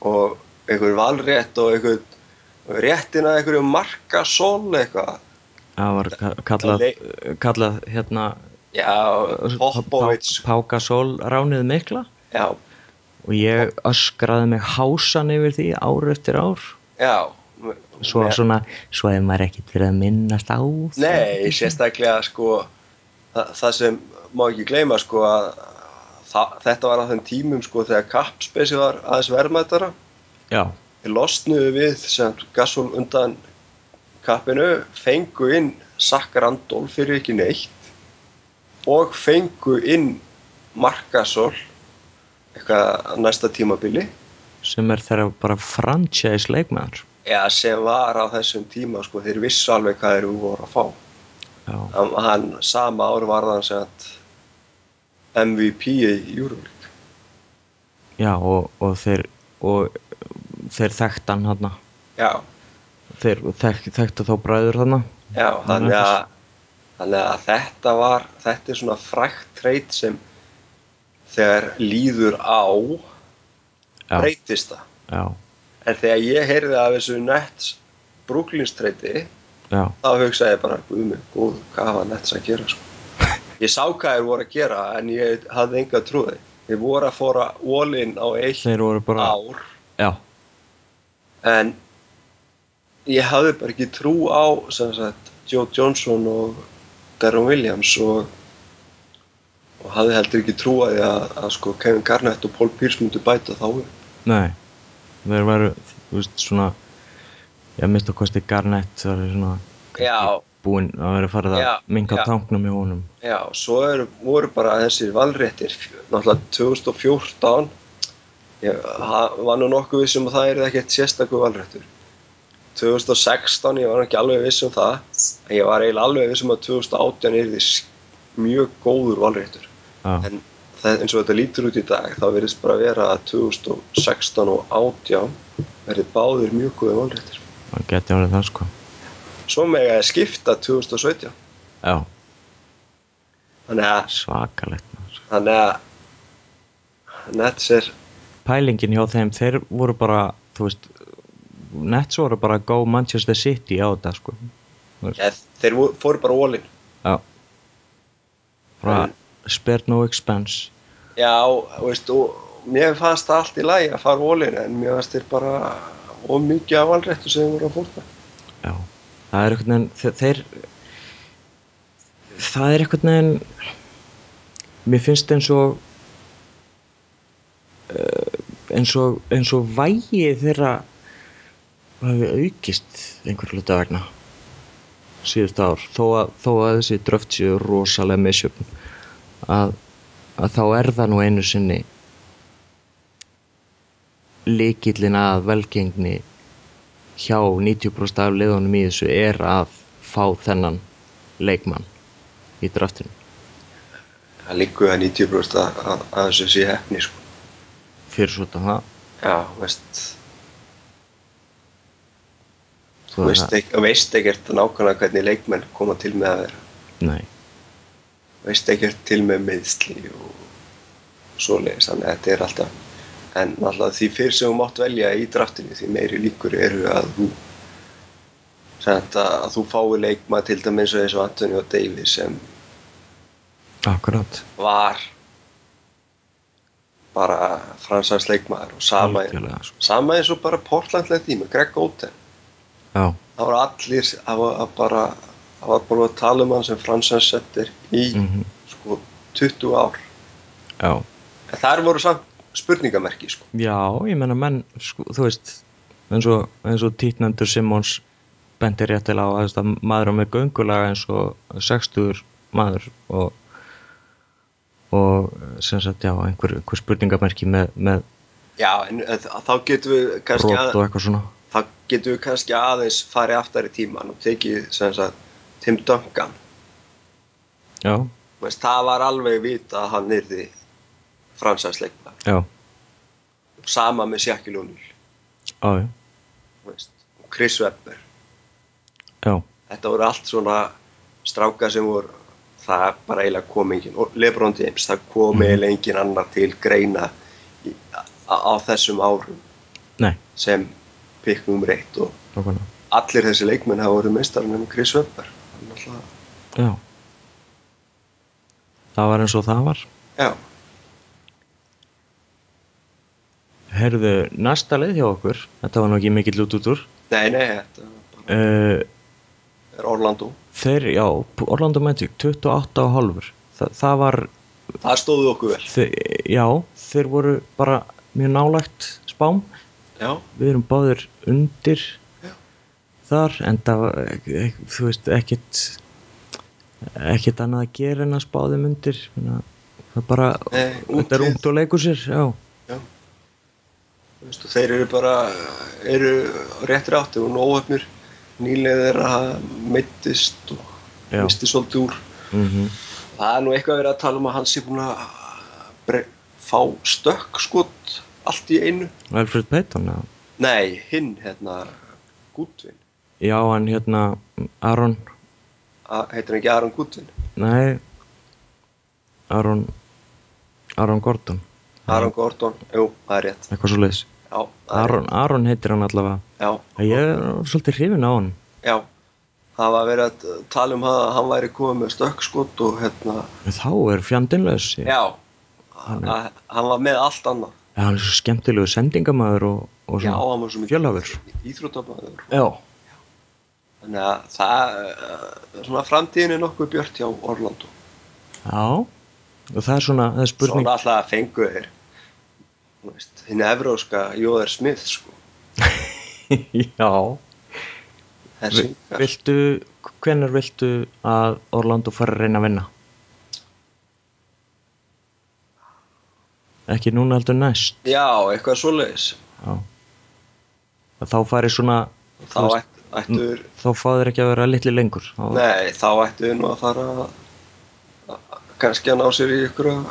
og einhver valrétt og einhver réttina einhverju markasól eitthvað. Það var ka- kallað kallað hérna Pákasól ránið mikla. Já, og ég öskraði mig hásan yfir því ár eftir ár. Já. Svo, Með- svona, svo ef maður ekkert fyrir að minnast á það. Nei, sérstaklega sko það, það sem má ekki gleyma sko að þetta var á þeim tímum sko þegar kappspesi var aðeins verðmættara já, þeir losnuðu við sem Gasol undan kappinu fengu inn Sack Randolph fyrir ekki neitt og fengu inn Markasol eitthvað á næsta tímabili. Sem er þeirra bara franchise leikmaður. Eða sem var á þessum tíma sko þeir vissu alveg hvað þeir voru að fá. Já, hann, sama ár var hann sem sagt MVP í Euroleague. Já og, og þeir og þeir þekkt hann hann já, þeir þek, þekktu þá bræður hann já, þannig að þannig að þetta var þetta er svona frækt treyt sem þegar líður á já, breytist það. Já, en þegar ég heyrði af þessu Nets Brooklyn treyti já, þá hugsaði ég bara, guð mig, góð, hvað hafa Nets að gera sko. Ég sá hvað þeir voru að gera en ég hafði enga trúði þeir voru að fóra all-in á eitt bara ár. Já, en ég hafði bara ekki trú á sem sagt, Joe Johnson og Darren Williams og, og hafði heldur ekki trú að, að, að sko, Kevin Garnett og Paul Pierce myndu bæta þá nei. Þeir væru, þú veist, svona ég minnst að kosti Garnett það er svona Já. Búinn að vera farið að Já, minga tanknum í honum. Já, svo eru, voru bara þessir valréttir náttúrulega 2014 ég ha- var nú nokkuð viss um að það er ekkert sérstakur valréttur. 2016 ég var ekki alveg viss um það en ég var eiginlega alveg viss um að 2018 er því mjög góður valréttur. Já, en það, eins og þetta lítur út í dag þá verðist bara vera að 2016 og 18 verði báðir mjög góður valréttir. Það geti árið það sko svo með að skipta 2017 já, þannig að, svakalegt þannig að Nets er pælingin hjá þeim, þeir voru bara þú veist, Nets voru bara go Manchester City á þetta sko. Ja, þeir fóru bara all-in já. Bara En- spare no expense. Já, veist, og mér fannst allt í lagi að fara all-in en mér fannst þeir bara of mikið af valréttu sem þeir voru að fórta já, það er einhvern veginn þe- þeir það er einhvern veginn mér finnst eins og uh, eins og eins og vægi þeirra hafi aukist einhver hluta vegna síðust ár. Þó að, þó að þessi dröft séu rosalega misjöfn að, að þá er það nú einu sinni líkillin að velgengni hjá 90% af liðunum í þessu er að fá þennan leikmann í draftinu Það líkur að 90% að, að, að þessu sé hefni sko. fyrir svo þetta Já, veist, þú veist, það- ekki, veist ekkert nákvæmlega hvernig leikmenn koma til með að vera. nei, Veist ekkert til með meðsli og svoleiðis, þannig að þetta er alltaf en náttúrulega því fyrr sem þú mátt velja í draftinu því meiri líkur eru að þú þetta að þú fái leikma til dæmis eins og Antonio Davis sem akkurat. var bara fransans leikmaður og sama, Algjörlega, sko. sama eins og bara Portlandlega tíma, Greg Oden. Já, það voru allir það var að bara það var bara að tala um hann sem fransans settir í mhm, sko 20 ár. Já. En þar voru samt spurningamerki sko. Já, ég menna menn, sko, þú veist, eins og, eins og títnendur Simmons bendir réttilega á að, að maður með göngulaga eins og 60 maður og, og sem sagt, já, einhver, einhver spurningamerki með, með já en, þá getum við kannski að, og eitthvað svona. þá getum við kannski aðeins farið aftar í tíman og tekið sem sagt Tim Duncan. Já, veist, það var alveg vita að hann yrði fransans leikmaður já, sama með þú veist, og Chris Webber. Já, þetta voru allt svona stráka sem voru það bara eiginlega kom engin og Lebron James, það kom Mhm. eiginlega engin annar til greina í, á, á þessum árum nei, sem pikk nummer eitt og okkurna, allir þessi leikmenn hafa voru meistar með Chris Webber. Alltaf, já. Það var eins og það var. já, Herðu, næsta leið hjá okkur, þetta var nú ekki mikill út út úr, nei nei þetta uh, er Orlando. þeir, já, Orlando Magic, 28 og hálfur, Þa, það var það stóðu okkur vel. Þe, já, þeir voru bara mjög nálægt spám. Já, við erum báðir undir Já. þar en það var, þú veist, ekkit ekkit annað að gera en að spá þeim undir. Þannig að það bara, út þetta er ungt og leikur sér já, og þeir eru bara eru á réttri átti og nóöfnir nýlega þeirra meittist og misti svolítið úr mm Það er nú eitthvað verið að tala um að hann sé búin að fá stökk skot allt í einu. Alfred Payton, já. Nei, hinn, hérna, Gútvin. já, hann hérna Aron, Heitir hann ekki Aron Gútvin? nei Aron Aron Gordon Aron Gordon, jú, það er rétt. eitthvað svo leiðis Já, Aron, Aron heitir hann allavega. Já, ég er svolítið hrifin á hann já. Það var verið að tala um að hann væri komið með stökkskot og hérna, þá er fjandinlaus ég, já, Hann er- hann var með allt annað. hann er svo skemmtilegu sendingamæður og, og Já, svona hann var svo fjölhafur íþróttamæður. já, Þannig að það, eh, svona framtíðin er nokkuð björt hjá Orlando. já og það er svona, það er spurning náttúrulega fengu þeir, þú veist, hinn evróska Jóðar Smith, sko. [laughs] já. Viltu, hvenær viltu að Orlando fara að reyna að vinna? Ekki núna heldur næst? Já, eitthvað svoleiðis. já. Að þá fari svona Þá þú veist, ætt, ættur, þá fá þeir ekki að vera litli lengur. Þá, nei, þá ættu nú að fara að, að- kannski að ná sér í ykkur að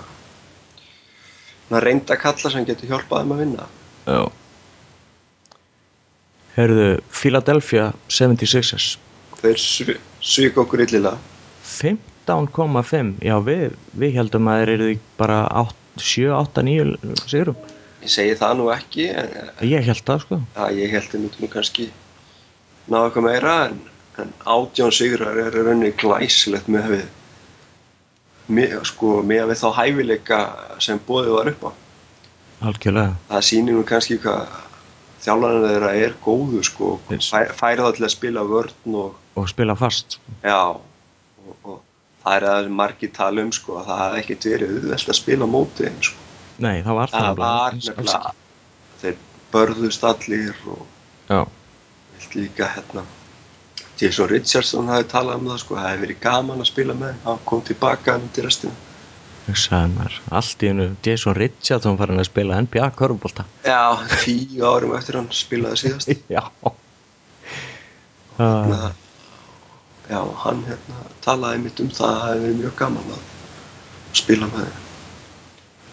reynda kalla sem getur hjálpað þeim að vinna. já. Herðu, Philadelphia 76ers Þeir svi- svik okkur illilega. 15,5 já við, við heldum að þeir eru bara 8, 7, 8, 9 sigurum. Ég segi það nú ekki, en ég held það sko. Að ég held þeir myndi nú kannski ná eitthvað meira, en, en átján sigrar er raunni glæsilegt með við, með, sko, með við þá hæfileika sem bóðið var upp á. algjörlega Það sýnir nú kannski hvað þjálfarnir þeirra er góðu, sko, og Yes. fæ, færi það til að spila vörn og og spila fast sko. Já, og, og það er það sem margir tala um sko, að það hefði ekkert verið auðvelt að spila móti sko. nei það var Það nefnilega var þeir börðust allir og já, líka hérna, Jason Richardson hafi talað um það sko, það hefði verið gaman að spila með hann kom tilbaka undir restina. Hugsaði maður, allt í hennu Jason Richardson farin að spila NBA körfubólta Já, tíu árum eftir hann spilaði síðast. [laughs] Já. Uh, Já, hann hérna, talaði mitt um það að það hefði verið mjög gaman að spila með þeim.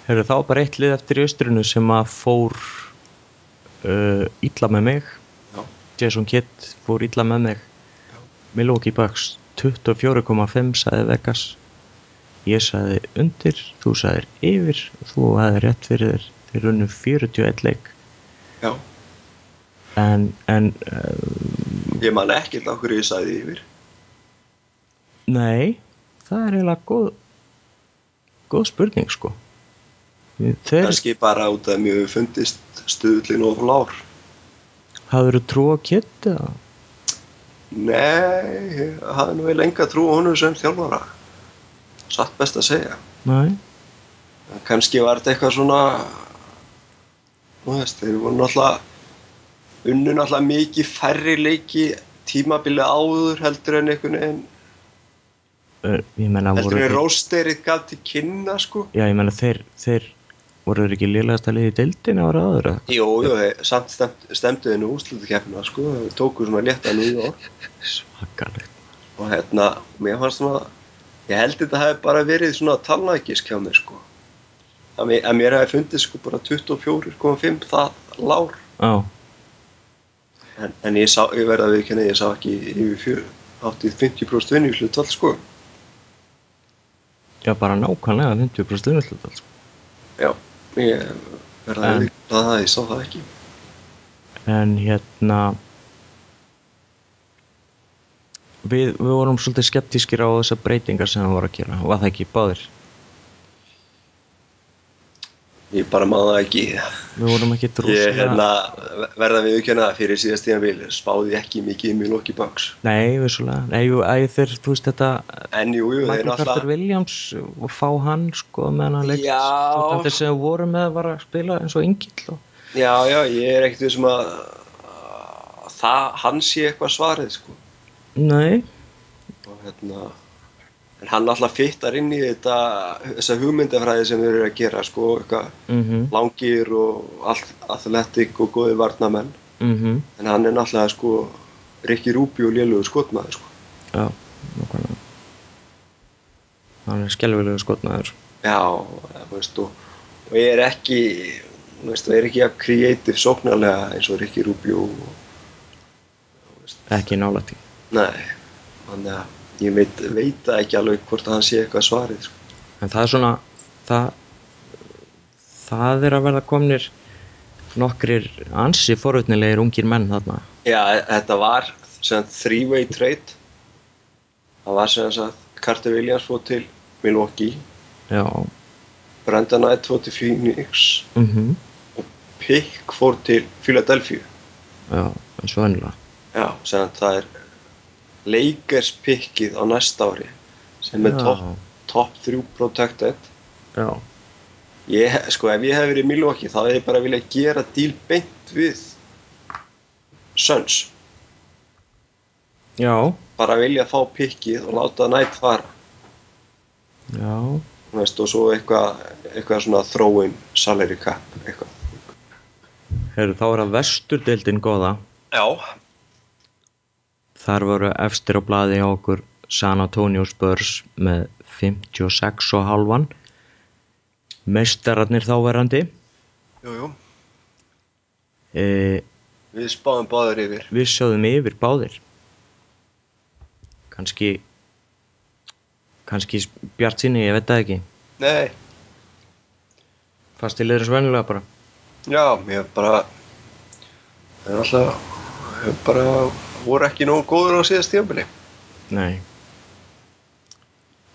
Hefur þá bara eitt lið eftir í austrinu sem að fór uh, illa með mig. Já, Jason Kidd fór illa með mig Milwaukee Bucks 24,5 sagði Vegas. Ég sagði undir þú sagðir yfir þú hefði rétt fyrir þér. Þeir runnu 41 leik. Já. En, en uh, Ég man ekkert á hverju ég sagði yfir. Nei það er eiginlega góð góð spurning sko. Þeir kannski bara út af mjög fundist stuðlinn og lár hafður trú á Kidd eða Nei, ég hafði nú vel enga trú á honum sem þjálfara. Satt best að segja. Nei, En kannski var þetta eitthvað svona þú veist, þeir voru náttúrulega unnu náttúrulega mikið færri leiki tímabili áður heldur en einhvern veginn. Menna heldur en rósterið gaf til kynna sko. Já ég menna þeir, þeir voru þeir ekki liðlegast að liði deildin ára áður? Jú, jú, samt stemt, stemdu þeir nú úrslutukefna sko, þeir tóku svona létta nú í orð svakalegt. Og hérna, mér fannst svona ég held þetta hefði bara verið svona talnækis hjá mér sko. Að mér, að mér hefði fundið sko bara 24,5 það lár. Já, en, en ég, sá, ég verða að viðkynna ég sá ekki yfir fjör áttið 50% vinni hlutvall sko. Já bara nákvæmlega 50% unnvöldlut sko. já, ég verða að viðkynna það ég sá það ekki. En hérna við, við vorum svolítið skeptískir á þessar breytingar sem það voru að gera. Var það ekki báðir ég bara maður það ekki. Við vorum ekki ég drúslega hérna, verða að viðkynna það fyrir síðast tíðanbíl spáði ekki mikið í Milwaukee Bucks? Nei, vissulega, nei, jú, þeir, þú veist þetta en jú, jú, þeir Michael Carter Williams og fá hann sko meðan hann leik Já. stúdandi sem við vorum með var að spila eins og yngill og... Já, já, ég er ekkert vissum að að það, hann sé eitthvað svarið sko. nei, og hérna en hann alltaf fittar inn í þetta þessa hugmyndafræði sem við erum að gera sko, eitthvað mhm, langir og allt athletic og góði varnamenn mhm. En hann er náttúrulega sko Rikki Rúbi og lélugu skotmaður sko. já, nákvæmlega. Hann er skelvilegu skotnaður Já, þú veist, og, og ég er ekki veist, og er ekki að creative sóknarlega eins og Rikki Rúbi og ekki nálægt því. Nei, þannig að ég veit, veit ekki alveg hvort að hann sé eitthvað svarið sko. en það er svona það, það er að verða komnir nokkrir ansi forutnilegir ungir menn þarna. Já, þetta var three-way trade. Það var sem sagt Carter Williams fór til Milwaukee. Já, Brandon Knight fór til Phoenix. Mhm. Pick fór til Philadelphia. Já, eins og vennilega Já, sem það er Lakers pickið á næsta ári sem er top, top 3 protected. Já, ég, sko ef ég hef verið í Milwaukee þá hef ég bara viljað gera díl beint við Suns. Já, bara vilja fá pickið og láta Knight fara. Já. Veist, og svo eitthvað eitthvað svona throw-in salary cap eitthvað. Heru, þá er að vesturdeildin góða. Já, þar voru efstir á blaði á okkur San Antonio Spurs með 56 og halvan meistararnir þáverandi jú, jú. E, Við spáðum báður yfir. við sjáðum yfir báðir. Kannski kannski bjart sinni, ég veit það ekki. Nei, fast til þeirra svennilega bara? Já, ég bara Það er alltaf ég bara voru ekki nógu góður á síðast tíðanbili nei.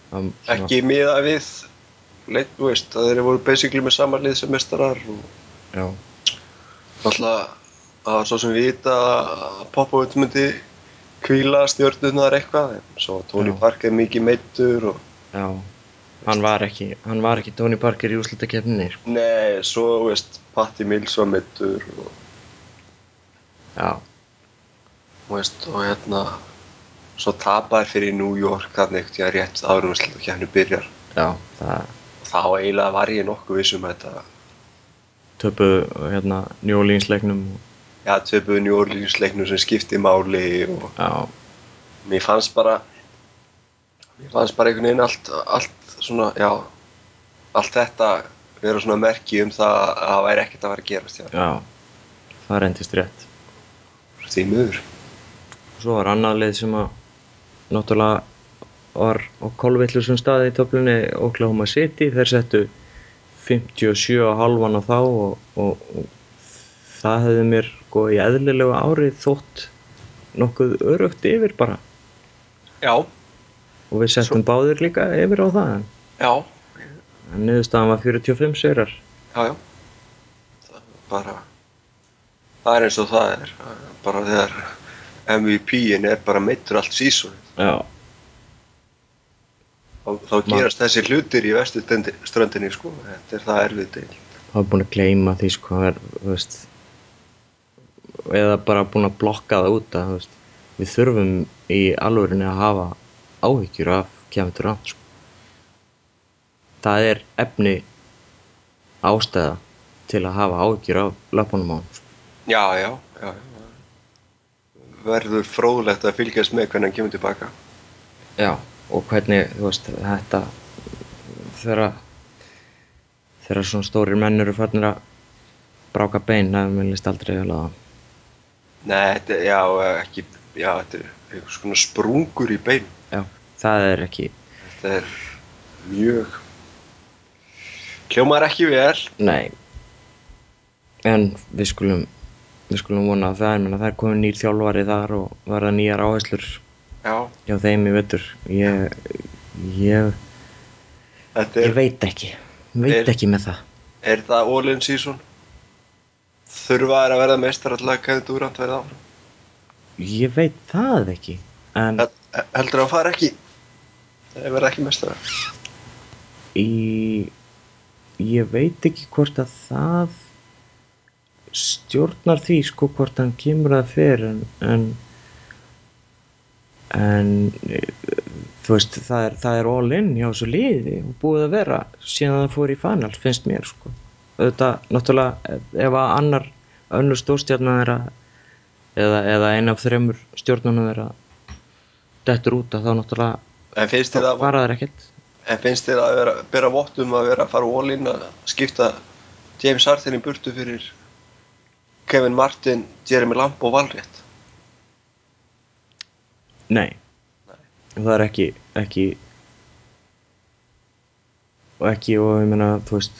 Svona, ekki miða við leitt, þú veist, að þeir voru basically með samanlið sem mestarar og já, alltaf það var svo sem vita að Popovich myndi kvíla stjórnunar eitthvað en svo Tony Já. Parker mikið meittur og já. Hann var ekki, hann var ekki Tony Parker í úrslutakefninni sko. Nei, svo, þú veist, Patti Mills var meittur og, já, veist, og hérna svo tapaðir fyrir New York þannig ekkert ég rétt árum og kemni byrjar. Já, það þá eiginlega var ég nokkuð vissum að þetta töpu hérna New Orleans leiknum. Já, töpuðu New Orleans leiknum sem skipti máli og já, mér fannst bara mér fannst bara einhvern veginn allt, allt svona, já allt þetta vera svona merki um það að það væri ekkert að fara að gerast já, já það reyndist rétt. Því miður svo var annað lið sem að náttúrulega var á kolvillusum staði í töflunni Oklahoma City. Þeir settu 57 og halvan á þá og, og, og það hefði mér sko í eðlilegu ári þótt nokkuð örugt yfir bara. Já, og við settum báðir líka yfir á það já, en niðurstaðan var 45 sigrar já, já. Það bara það er eins og það er bara þegar MVP-in er bara meittur allt sísonið já, þá, þá gerast þessi hlutir í vestu ströndinni sko, þetta er það erfið deil það var búin að gleyma því sko er, veist eða bara búin að blokka það út að veist, við þurfum í alvörinni að hafa áhyggjur af Kevin Durant sko. það er efni ástæða til að hafa áhyggjur af löpunum á hann sko. já, já, já, já verður fróðlegt að fylgjast með hvernig hann kemur tilbaka já, og hvernig þú veist, þetta þegar þegar svona stórir menn eru fannir að bráka bein, það er líst aldrei vel að Nei, þetta, já, ekki, já, þetta er einhvers konar sprungur í bein. já, það er ekki Þetta er mjög, hljómar ekki vel. Nei En við skulum við skulum vona að það er menna það er komin nýr þjálfari þar og verða nýjar áherslur Já, hjá þeim í vettur ég ég, þetta ég er, veit ekki veit Er- ekki með það er það all-in season? Þurfa þær að verða meistar alltaf að Kevin Durant verða áfram? ég veit það ekki en Hel- Heldur að fara ekki? Það verða ekki meistar. í ég veit ekki hvort að það stjórnar því sko hvort hann kemur að fer en en, en þú veist það er, það er all in hjá þessu liði og búið að vera síðan það fór í final finnst mér sko. Auðvitað náttúrulega ef að annar önnur stórstjarnar þeirra eða, eða ein af þreymur stjórnunum þeirra dettur út að þá náttúrulega En finnst þér að, fara þær ekkert. En finnst þér að vera, bera vottum að vera að fara all-in að skipta James Harden í burtu fyrir Kevin Martin, Jeremy Lamb og Valrétt? Nei. Það er ekki, ekki og ekki og ég meina, þú veist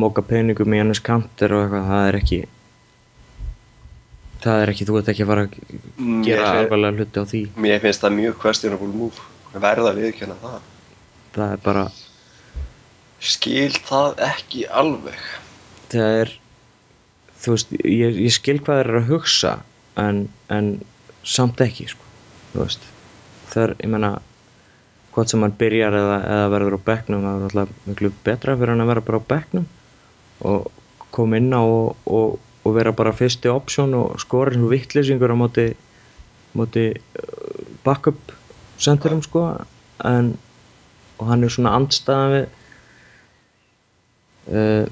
móka peningum í annars kanter og eitthvað, það er ekki það er ekki, þú ert ekki að fara að Mm, gera alvarlega hluti á því Mér finnst það mjög questionable move. Verða að viðkjanna það. það er bara, Skil það ekki alveg. það er þú veist, ég, ég skil hvað þeir eru að hugsa en, en samt ekki, sko þú veist, það er, ég meina hvort sem hann byrjar eða, eða verður á bekknum það er náttúrulega miklu betra fyrir hann að vera bara á bekknum og koma inn á og, og, og vera bara fyrsti option og skora eins og vittlýsingur á móti, móti uh, backup centerum sko en og hann er svona andstæðan við uh,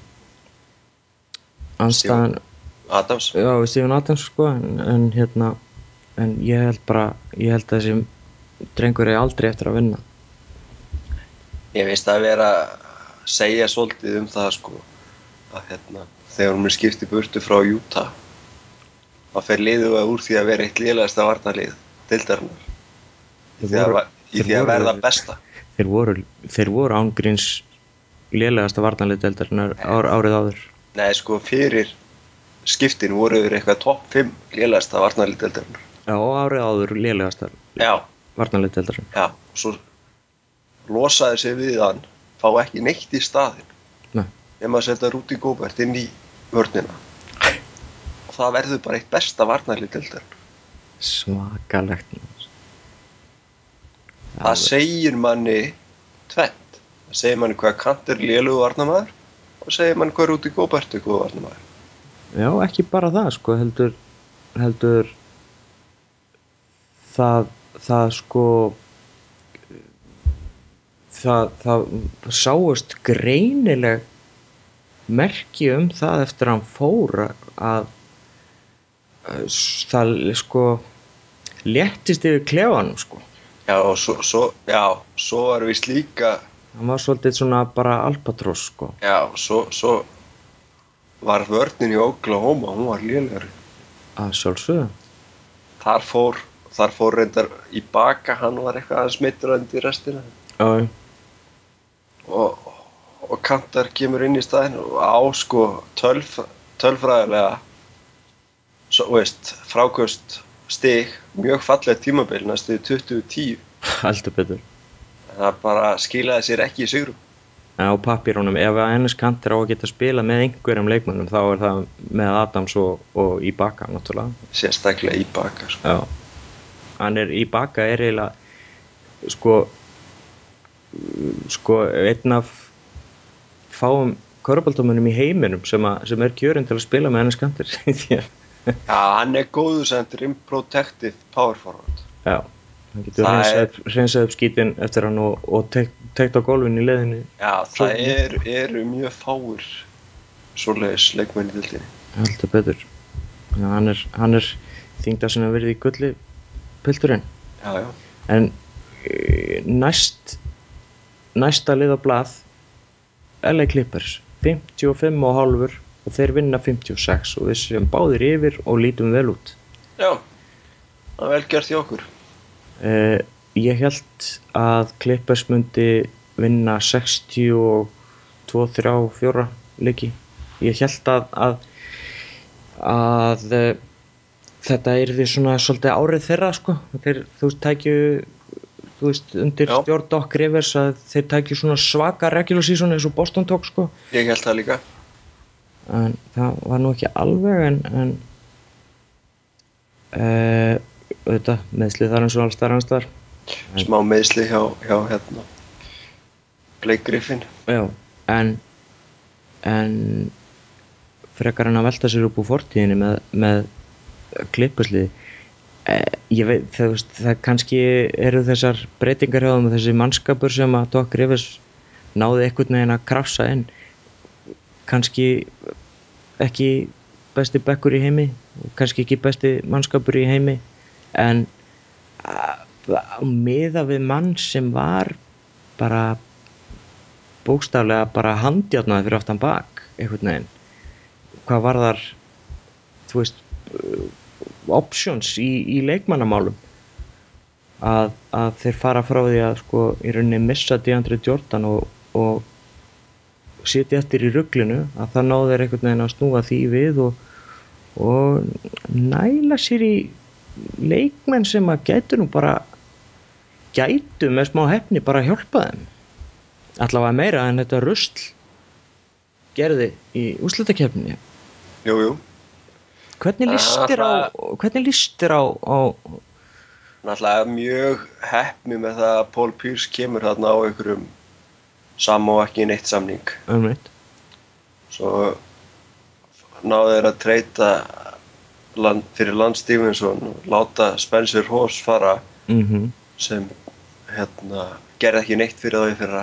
andstæðan Adams. já við Stephen Adams sko en, en hérna en ég held bara ég held að þessi drengur er aldrei eftir að vinna. Ég veist að vera að segja svolítið um það sko að hérna þegar hún er skipt í burtu frá Utah þá fer liðu að úr því að vera eitt liðlegasta varnarlið deildarinnar. Í Þeir því að, voru- í því að verða besta. þeir voru, þeir voru ángríns lélegasta varnanlið deildarinnar ár, árið áður Nei sko fyrir skiptin voru þeir eitthvað topp 5 liðlegasta varnarlið deildarinnar já árið áður lélegasta Já, varnanlið deildarinnar já, og svo losaði sig við hann fá ekki neitt í staðinn. Nei. nema að setja Rúti Góbert inn í vörnina. Og það verður bara eitt besta varnarlið deildarinnar svakalegt það segir manni tvent það segir manni hvað Kant er lélugu varnamæður segir manni hvað Rúti Góbert er góð varnamæður já ekki bara það sko heldur heldur það það sko það, það sáust greinileg merki um það eftir að hann fór að, að það sko léttist yfir klefanum sko. Já, og svo, svo, já, svo var vist líka, hann var svolítið svona bara albatross sko já, svo, svo var vörnin í Oklahoma, hún var lélegur. að sjálfsögðu Þar fór, þar fór reyndar í baka, hann var eitthvað aðeins meittur undir restina. já, Og, og Kantar kemur inn í staðinn og á sko tölf, tölfræðilega, svo, veist, frákvöst stig, mjög falleg tímabil, næstu 2010. heldur betur Það bara skilaði sér ekki í sigrum. Á pappírunum, ef að Ennis Kanter á að geta spila með einhverjum leikmönnum þá er það með Adams og, og Ibaka náttúrulega. Sérstaklega í baka, sko. Já. Hann er, Ibaka er eiginlega sko sko einn af fáum körbáltamunum í heiminum sem, að, sem er kjörinn til að spila með Ennis Kanter. [laughs] Já, Já, hann er góður sem rim protective power forward. Hann getur hreinsað er- upp, skítin eftir hann og, og tekt, tekt á gólfinu í leðinni. Já, það er, eru mjög fáir svoleiðis leikmenn í dildinni. Heldur betur. Hann er, hann er þingda sem að verið í gulli pilturinn. Já, já. En e, næst næsta lið á blað LA Clippers 55 og hálfur og þeir vinna 56 og við séum báðir yfir og lítum vel út Já, það er vel gert í okkur. E, ég held að Clippers myndi vinna 62 3 4 leiki. Ég held að að, að e, þetta er því svona svolítið árið þeirra sko. Þeir, þú veist tækju þú veist undir stjórn Doc Rivers að þeir tækju svona svaka regular season eins og Boston tók sko. Ég held það líka. en það var nú ekki alveg en, en uh, auðvitað meðslið þar eins og alls þar hans þar Smá meðsli hjá, hjá hérna, Blake Griffin. já, en en frekar hann að velta sér upp úr fortíðinni með, með klippusliði eh, ég veit, það, veist, það kannski eru þessar breytingar hjá þeim og þessi mannskapur sem að Doc Rivers náði einhvern veginn að krafsa inn kannski ekki besti bekkur í heimi og kannski ekki besti mannskapur í heimi en miða við mann sem var bara bókstaflega bara handjárnaði fyrir aftan bak einhvern veginn hvað var þar þú veist options í, í leikmannamálum að, að þeir fara frá því að sko í rauninni missa DeAndre Jordan og, og sitja eftir í rugglinu að það náðu þeir einhvern veginn að snúa því við og, og næla sér í leikmenn sem að gætu nú bara gætu með smá hefni bara að hjálpa þeim allavega meira en þetta rusl gerði í úslutakefni Jú, jú. hvernig líst þér á hvernig líst þér á, á Náttúrulega mjög heppni með það að Paul Pierce kemur þarna á einhverjum sam og ekki neitt samning. Svo náðu þeir að treyta land, fyrir Land Stevenson og láta Spencer Hoss fara mm sem hérna, gerði ekki neitt fyrir þá í fyrra.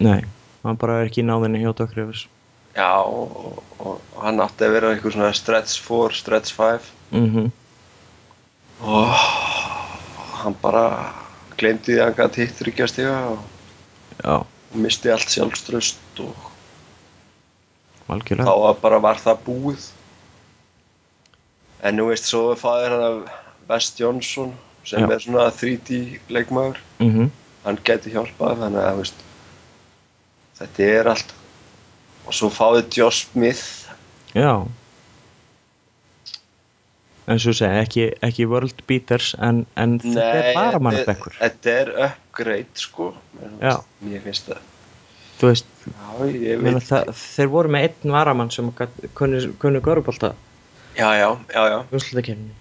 nei, hann bara er ekki í náðinni hjá Rivers. Já, og, og, og hann átti að vera einhver svona stretch 4, stretch 5 mm og hann bara glemdi því að hann gæti hitt þryggja stiga og já, misti allt sjálfströst og þá algjörlega var bara var það búið en nú veist svo er fæðir hann af West Johnson sem Já. er svona 3D leikmaður. Mm hann geti hjálpað þannig að veist, þetta er allt. Og svo fáið Josh Smith. Já. En svo segja, ekki, ekki world beaters en, en þetta er bara mannabekkur þetta er upgrade sko. Já. mér finnst það. Þú veist, já, ég meina, það, þeir voru með einn varamann sem kunni görubólta já, já, já, já. Úslutakefni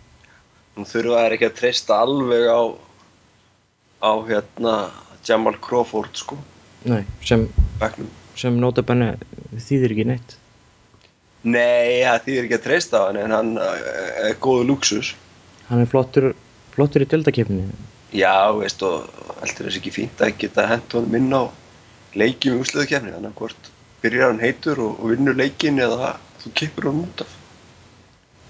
nú þurfa þær ekki að treysta alveg á á hérna Jamal Crawford sko. Nei, sem, sem notabenni þýðir ekki neitt. Nei, það þýðir ekki að treysta á hann en hann eh, er góðu luxus. hann er flottur, flottur í dildakefni Já, veist, og allt er þess ekki fínt að geta hent honum inn á leikjum í úsliðukefni, þannig að hvort byrjar hann heitur og, og vinnur leikin eða þú kippur honum út af.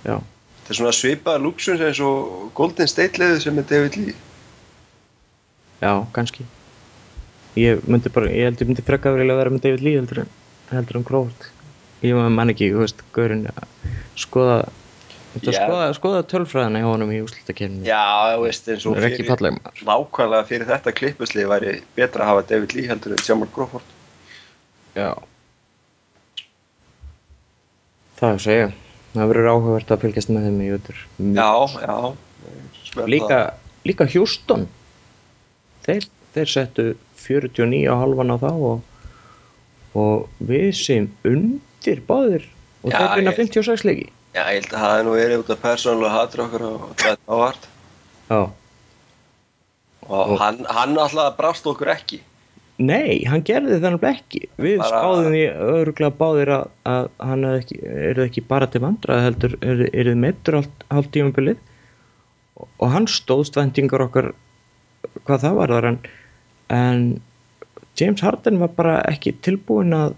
Já, Þetta er svona svipaða luxus eins og Golden State leiðu sem er David Lee. já, kannski ég myndi bara, ég held ég myndi frekka að vera með David Lee heldur en heldur en Crawford ég man ekki, þú veist, gaurin að skoða Þetta Já. skoða, skoða tölfræðina hjá honum í úslitakefni Já, veist, eins og maður. nákvæmlega fyrir þetta klippuslið væri betra að hafa David Lee heldur en Jamal Crawford. Já Það er að segja Það verður áhugavert að fylgjast með þeim í öður Já, já. Líka, líka Houston þeir, þeir settu 49 á halvan á þá og, og við sem undir báðir og Já, þeir vinna ég- 56 leiki Já, ég held að það hefði nú verið út af persónulega hatur okkur á Dwight Howard Já. og hann, hann alltaf brást okkur ekki. Nei, hann gerði þannig ekki. Við Bara- spáðum því öruglega báðir að, að hann er ekki, er ekki bara til vandrað heldur er, er þið meittur allt tímabilið. Og, og hann stóðst vendingar okkar hvað það var þar en, en James Harden var bara ekki tilbúin að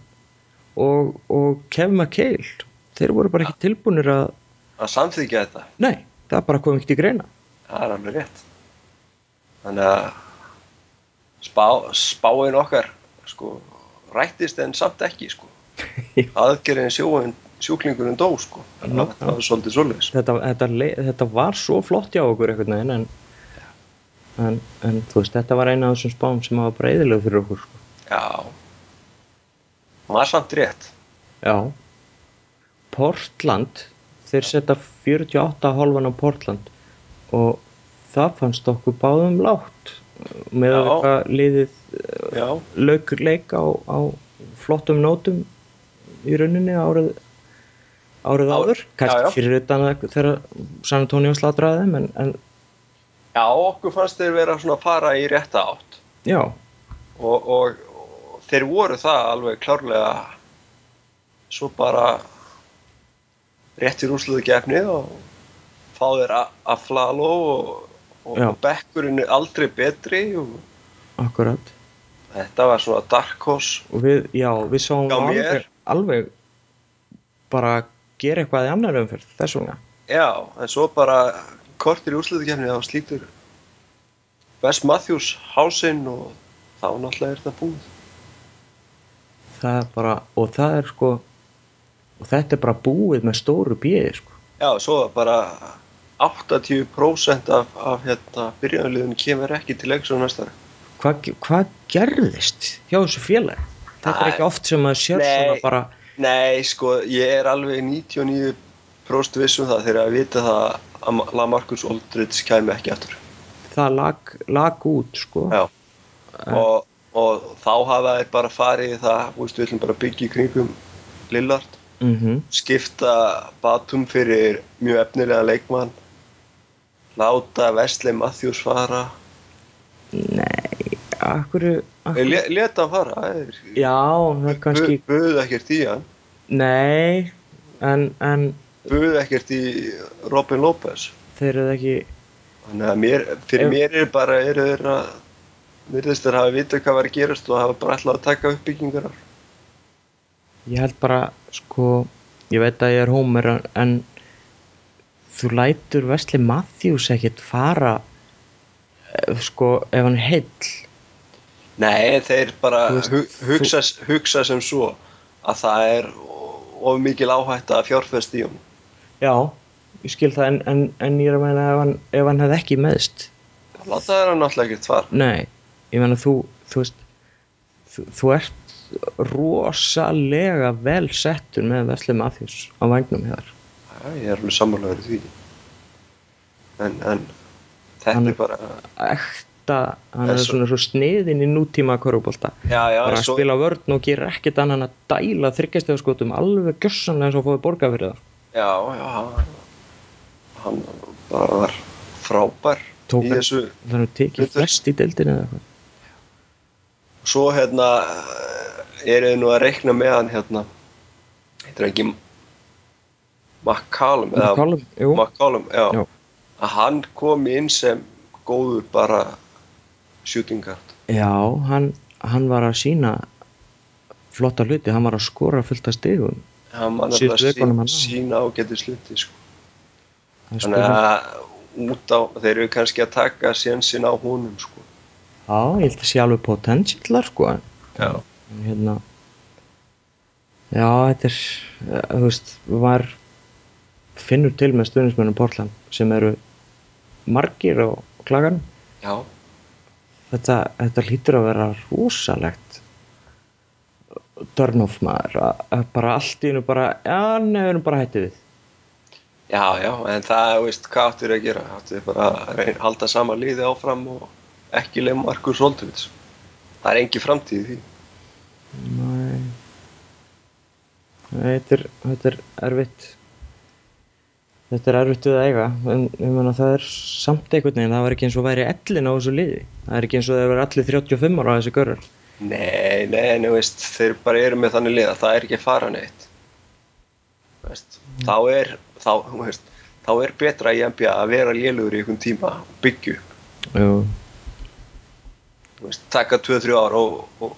og, og Kevin McHale þeir voru bara ekki tilbúinir að Að samþykja þetta, nei, það bara kom ekki til greina. Það er alveg rétt. Þannig að spá, spáin okkar sko, rættist en samt ekki. Sko. Aðgerðin sjóin, sjúklingurinn dó. Sko. Að það var svolítið svoleiðis. þetta, þetta, þetta var svo flott hjá okkur einhvern veginn en, en, en þú veist, þetta var eina af þessum spám sem var bara eðilega fyrir okkur sko. Já. Það var samt rétt. já Portland þeir setja 48 hálfan á Portland og það fannst okkur báðum lágt með að eitthvað liðið Já. lauk leik á, á flottum nótum í rauninni árið árið áður, kannski fyrir utan þegar San Antonio slatraði en, en Já, okkur fannst þeir vera svona að fara í rétta átt. já, og, og, og þeir voru það alveg klárlega svo bara réttir úrsluðu gefni og fá þeir a- Aflalo og, og, og bekkurinn er aldrei betri og akkurat. Þetta var svona dark horse. Og við, já, við sáum alveg, alveg bara gera eitthvað í annar umferð þess vegna. Já, en svo bara kortir í úrsluðu gefni þá slítur Wes Matthews hásinn og þá náttúrulega er þetta búið. Það er bara, og það er sko og þetta er bara búið með stóru bíði sko. já, svo bara 80% af, af hérna, byrjanliðinu kemur ekki til leiks á næsta ári. hvað hva gerðist hjá þessu félag þetta er ekki oft sem maður sér nei. svona bara Nei, sko, ég er alveg 99% viss um það þegar að vita það að Lamarcus Aldridge kæmi ekki aftur. það lag, lag út sko. Já. Og, og þá hafa þeir bara farið í það, veist, við ætlum bara að byggja í kringum Lillard, mm skipta Batum fyrir mjög efnilega leikmann, láta Wesley Matthews fara, nei, akkur, akkur Le, leta hann fara, það er, já, það er kannski buðu ekkert í hann, nei, en, en buðu ekkert í Robin Lopez. þeir eru ekki Þannig að mér, fyrir Ef- mér er bara, eru þeir að, virðist þeir hafa vitað hvað var að gerast og hafa bara ætlað að taka uppbyggingar. ég held bara, sko ég veit að ég er hómer en þú lætur Wesley Matthews ekkert fara eh, sko, ef hann er heill Nei, þeir bara hu, hugsa, hugsa sem svo að það er of mikil áhætta að fjárfest í hún. já, ég skil það en, en, en ég er að meina ef hann, hann hefði ekki meðst Láta þeir hann náttúrulega ekkert fara. nei, ég meina þú þú veist þú, þú ert rosalega vel settur með Wesley Matthews á vagnum hér Já, ég er alveg sammálaður í því. En, en þetta Hann er er- bara, ekta, hann er svo- svona svo sniðin í nútíma korfbólta já, já, bara að svo, spila vörn og gera ekkert annan að dæla þryggjastöðaskotum alveg gjössanlega eins og fóði borga fyrir það já, já, hann, hann bara var frábær Tók í hann- þessu þannig að tekið Hlutverk. flest í deildinu eða eitthvað Svo hérna eru þið nú að reikna með hann hérna heitir hann ekki McCallum eða McCollum, jú. McCallum, já, Já. að hann komi inn sem góður bara shooting guard Já, hann, hann var að sína flotta hluti, hann var að skora fullt af stigum hann var Síðustu nefnilega vikunum sín, hann. sína ágæti sluti sko. Þannig að út á, þeir eru kannski að taka sénsinn á honum sko. Já, ég held að sé alveg potensiallar sko já, hérna Já, þetta er þú veist, var finnur til með stuðnismönnum Portland sem eru margir á klagan já, þetta, þetta hlýtur að vera rosalegt turn off maður að, bara allt í hennu bara já, erum bara hættið við. Já, já en það, veist, hvað áttu þeir að gera? Áttu þeir bara að reyna, halda sama liði áfram og ekki leið Markus Roltovits það er engi framtíð í því. Nei. Nei, þetta er, þetta er erfitt Þetta er erfitt við að eiga. En ég meina það er samt einhvern veginn það var ekki eins og væri ellin á þessu liði. Það er ekki eins og það verið allir 35 ára á þessi görur Nei, nei, en þú veist, þeir bara eru með þannig lið að það er ekki fara neitt. Veist, þá, er, þá, veist, þá er betra í NBA að vera lélugur í einhvern tíma og Þú Veist, taka 2-3 ár og, og,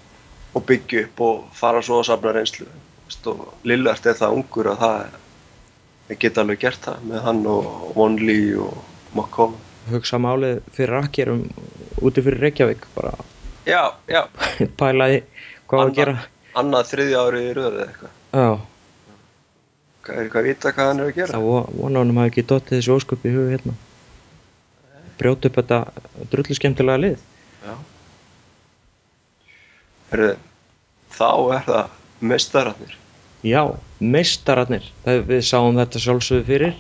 og byggja upp og fara svo að safna reynslu. Og Lillard er það ungur að það það geta alveg gert það með hann og Vonley og McCollum. hugsa málið fyrir akkerum úti fyrir Reykjavík bara Já, já, [laughs] pælaði hvað á að gera annað þriðja árið í röðu eða eitthvað. Já, Hvað er eitthvað að vita hvað hann er að gera? það vo- vona honum hafi ekki dottið þessu ósköp í hug hérna brjóta upp þetta drullu skemmtilega lið Já. Herðu, þá er það mestararnir. Já, meistararnir. Við sáum þetta sjálfsögðu fyrir.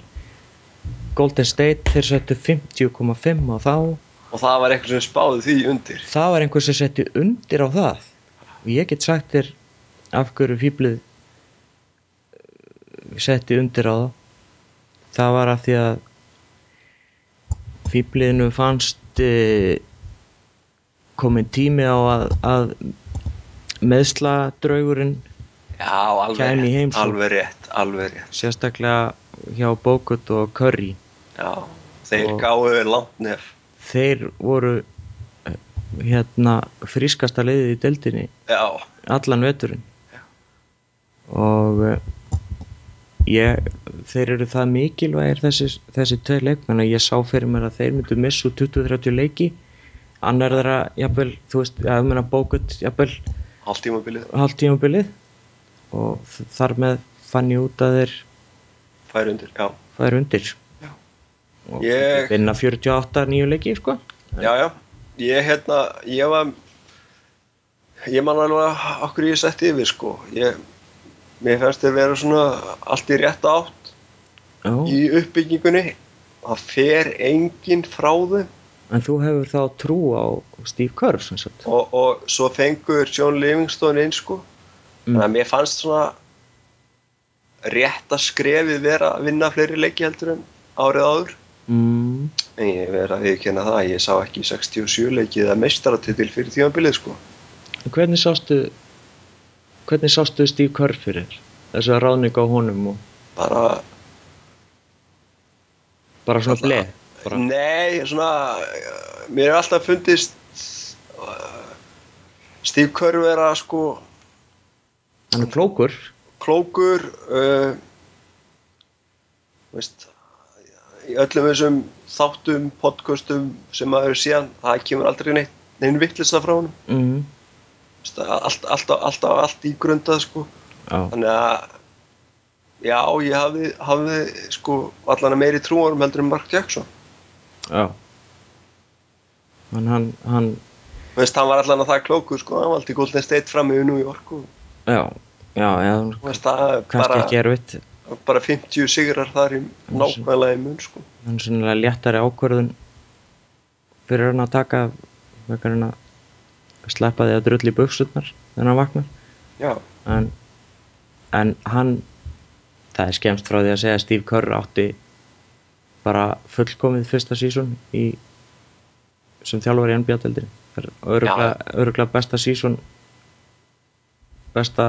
Golden State þeir settu 50,5 á þá. Og það var eitthvað sem spáði því undir. Það var einhver sem setti undir á það. Og ég get sagt þér af hverju fýblið eh, setti undir á það. Það var af því að fýbliðinu fannst e, komin tími á að, að meðsladraugurinn Já, alveg rétt, alveg rétt, alveg rétt. sérstaklega hjá Bogut og Curry. Já, þeir Og- gáðu langt nef. þeir voru hérna frískasta liðið í deildinni Já, allan veturinn. Og eh, ég, þeir eru það mikilvægir þessi, þessi tvei leikmenn að ég sá fyrir mér að þeir myndu missu 20-30 leiki. Annar þeirra, jafnvel, þú veist, að ég meina bókut, jafnvel, hálft tímabilið, hálft tímabilið og þar með fann ég út að þeir fær undir, já. færi undir Já. og Ég- vinna 48 nýju leiki, sko Já, já, ég hérna, ég var, ég man alveg okkur ég setti yfir, sko. Ég, mér fannst þeir vera svona allt í rétt átt Já, í uppbyggingunni. Það fer enginn frá þeim. en þú hefur þá trú á Steve Kerr, sem sagt og, og svo fengur John Livingstone inn sko. Þannig að mér fannst svona rétt að skrefið vera að vinna fleiri leiki heldur en árið áður. Mm, en ég verð að viðkynna það ég sá ekki 67 leiki eða meistaratitil fyrir tímanbilið sko. Hvernig sástu hvernig sástu Steve Kerr fyrir? Þér? þessu ráðning á honum og bara, bara svona bleið bara, nei, svona mér er alltaf fundist uh, Steve Kerr vera sko hann er klókur. Klókur uh, veist, í öllum þessum þáttum, podcastum sem maður síðan, það kemur aldrei neitt neinn vittlisa frá honum. Mm, allt, alltaf, alltaf allt í grundað sko. já, þannig að já, ég hafði, hafði sko, allan að meiri trúarum heldur en Mark Jackson. Já. En hann, hann veist, hann var allan að það klókur sko, hann valdi Golden State fram yfir New York og já, já, já veist, kannski bara, ekki erfitt. bara 50 sigrar þar í nákvæmlega í mun sko. hann er svona léttari ákvörðun fyrir hann að taka vekar hann að sleppa því að drull í buksutnar þegar hann vaknar. Já, en, en hann það er skemmst frá því að segja að Steve Kerr átti bara fullkomið fyrsta sísón í sem þjálfur í NBA-deldin öruglega besta sísón besta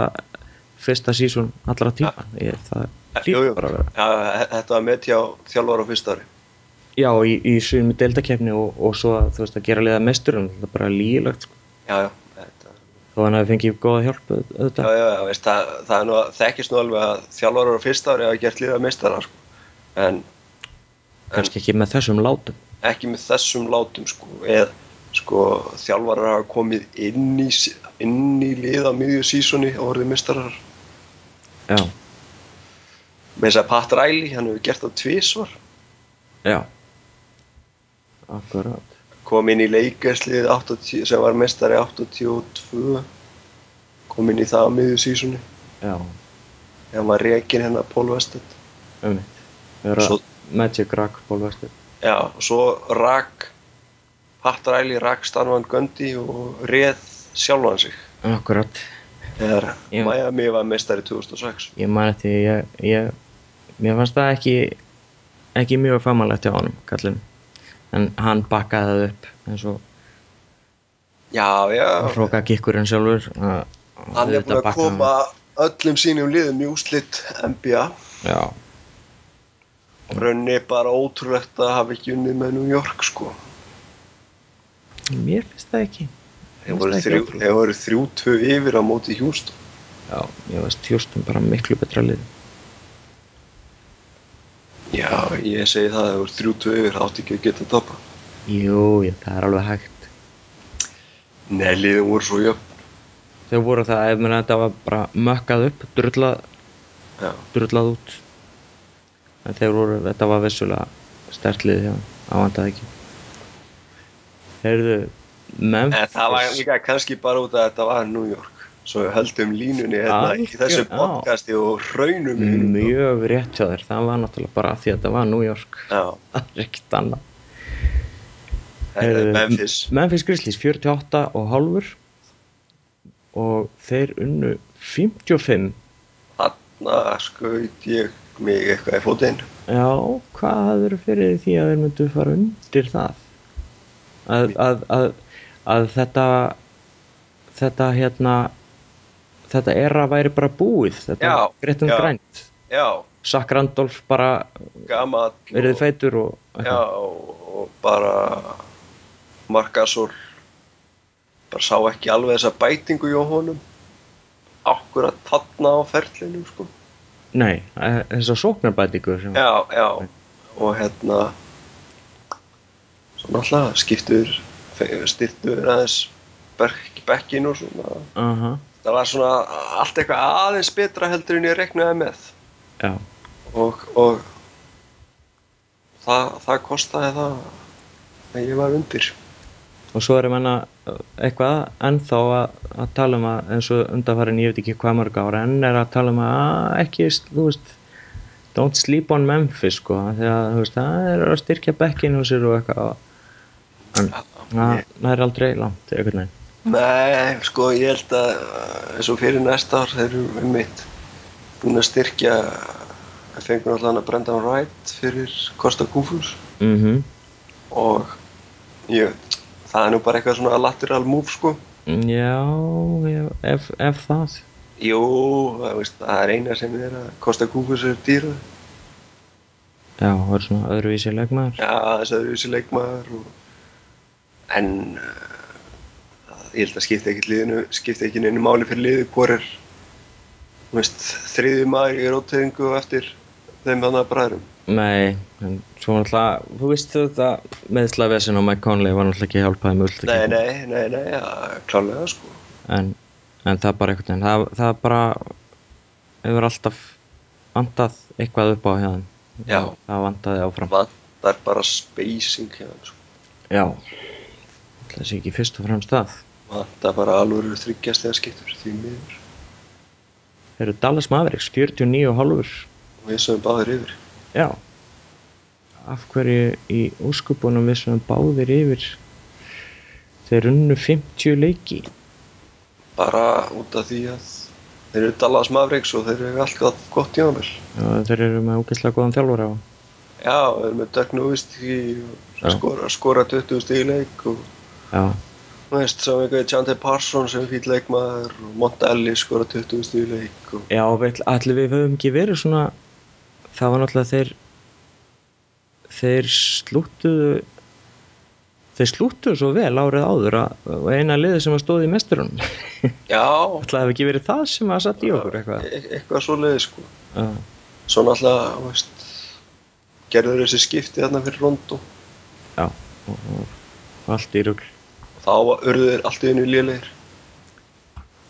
fyrsta sísón allra tíma ég, það jú. hlýtur bara að vera já, þetta var með hjá þjálfar á fyrsta ári já, í, í svimi deildakefni og, og svo að, veist, að gera liða mesturum það er bara lígilegt sko. Já, já, þetta, þó hann hafi fengið góða hjálp auð- já, auðvitað já, já veist, það, það er nú, þekkist nú alveg að þjálfarar á fyrsta ári hafa gert liða meistara, sko. En kannski ekki með þessum látum ekki með þessum látum, sko. Eða, sko, þjálfarar hafa komið inn í, inn í lið á miðju sísoni og orðið meistarar. já, Með þess að Pat Riley, hann hefur gert það tvísvar. já. Akkurat. Kom inn í leikersliðið 80 sem var mestari 82 kom inn í það á miðju sísunni já, hann var rekin hérna Pól Vestet um vera Svo- Magic Rock Ból Vestur já, og svo rak Riley rak Stanvan Gundy og reð sjálfan sig. Akkurat, þegar. Miami var mestari 2006 ég man eftir ég, ég, mér fannst það ekki ekki mjög famalegt hjá honum kallum en hann bakkaði það upp eins og já, já, hróka gikkurinn sjálfur. Hann er búin að koma öllum sínum liðum í úslit NBA já, raunni bara ótrúlegt að hafa ekki unnið með New York sko mér finnst það ekki. Þeir Mér voru finnst það þrjú, þeir voru þrjú tvö yfir á móti Houston. Já, ég veist Houston bara miklu betra lið. Já, ég segi það, það voru þrjú tvö yfir, það átti ekki að geta topa. jú, ég, það er alveg hægt. Nei, liðin voru svo jöfn. þau voru það, ef mér þetta var bara mökkað upp, drullað Já, drullað út. En þeir voru, þetta var vissulega stertlið hjá ávandaði ekki heyrðu Memphis en það var líka kannski bara út að þetta var New York. Svo höldum línunni hérna í þessu podcasti og hinum. mjög rétt hjá þér, það var náttúrulega bara af því að þetta var New York Já, [laughs] það er ekkert annað er Heyrðu, Memphis. Memphis Grizzlies 48 og hálfur og þeir unnu 55 Þarna skaut ég mig eitthvað í fótinn. Já, hvað hafður fyrir því að þeir myndu fara undir það? Að, að, að, að þetta þetta hérna þetta era væri bara búið þetta Já, greitt um grænt Já, Sack Randolph bara gamall. verið og- feitur og Já, og, bara Markasól bara sá ekki alveg þessa bætingu hjá honum akkurat þarna á ferlinu sko. Nei, eh, þessar sóknarbætingu sem Já, já og hérna náttúrulega skiptur styrtuður aðeins bekk, bekkin og svona. Aha, það var svona allt eitthvað aðeins betra heldur en ég reknaði með. Já, og, og það, það kostaði það að ég var undir. Og svo erum enna eitthvað ennþá að, að tala um að eins og undanfærin ég veit ekki hvað mörg ára en er að tala um að að ekki, þú veist don't sleep on Memphis sko þegar þú veist það er að styrkja bekkinu og sér og eitthvað en það það er aldrei langt einhvern veginn. Nei, sko ég held að eins og fyrir næsta ár þeir eru um mitt búin að styrkja að fengur allan að Brendan Wright fyrir Costa Kufus mhm. Og ég, það er nú bara eitthvað svona lateral move sko. Já, já ef, ef það. Jú, það, veist, það er eina sem er að Costa Kufus er dýra já, það er svona öðruvísi leikmaður. Já, þess að þessi leikmaður og... en uh, ég held að skipta ekki liðinu skipta ekki neinu máli fyrir liðu hvor er þriði maður í róteyðingu og eftir þeim þannig að bræðrum. Nei, en svo náttúrulega, þú veist þetta meðslavesin á Mike Conley var náttúrulega ekki hjálpaði með úrslit Nei, nei, nei, nei, ja, klálega sko. En, en það bara einhvern veginn það, það bara hefur alltaf vantað eitthvað upp á hjá þeim Já. það vantaði áfram. Vantar bara spacing hérna sko. já, það sé ekki fyrst og fremst það. Vantar bara alvöru þryggjast eða skiptur því miður. Þeir eru Dallas Mavericks, 49 og við sem báðir yfir. Já. Af hverju í úskupunum við sem báðir yfir? Þeir unnu 50 leiki. Bara út af því að þeir eru Dallas Mavericks og þeir eru alltaf gott tímafél og þeir eru með ógeðslega góðan þjálfur á Já, þeir eru með Doug Nowitzki Já. og skora, skora 20 stig í leik og já, þú veist, sá eitthvað Chante Parsons sem fýll leikmaður og Monta Ellis skora 20 stig í leik og Já, allir við höfum ekki verið svona það var náttúrulega þeir þeir slúttuðu þeir slúttuðu svo vel árið áður að og eina liði sem að stóði í mesturunum. Já, [laughs] ætlaði hafi ekki verið það sem að satt í okkur eitthvað. E eitthvað svo leiði sko. Já, Svo náttúrulega, þú veist, gerður þessi skipti þarna fyrir Rondo. já og, og allt í rugl Þá urðu þeir allt í einu lélegir.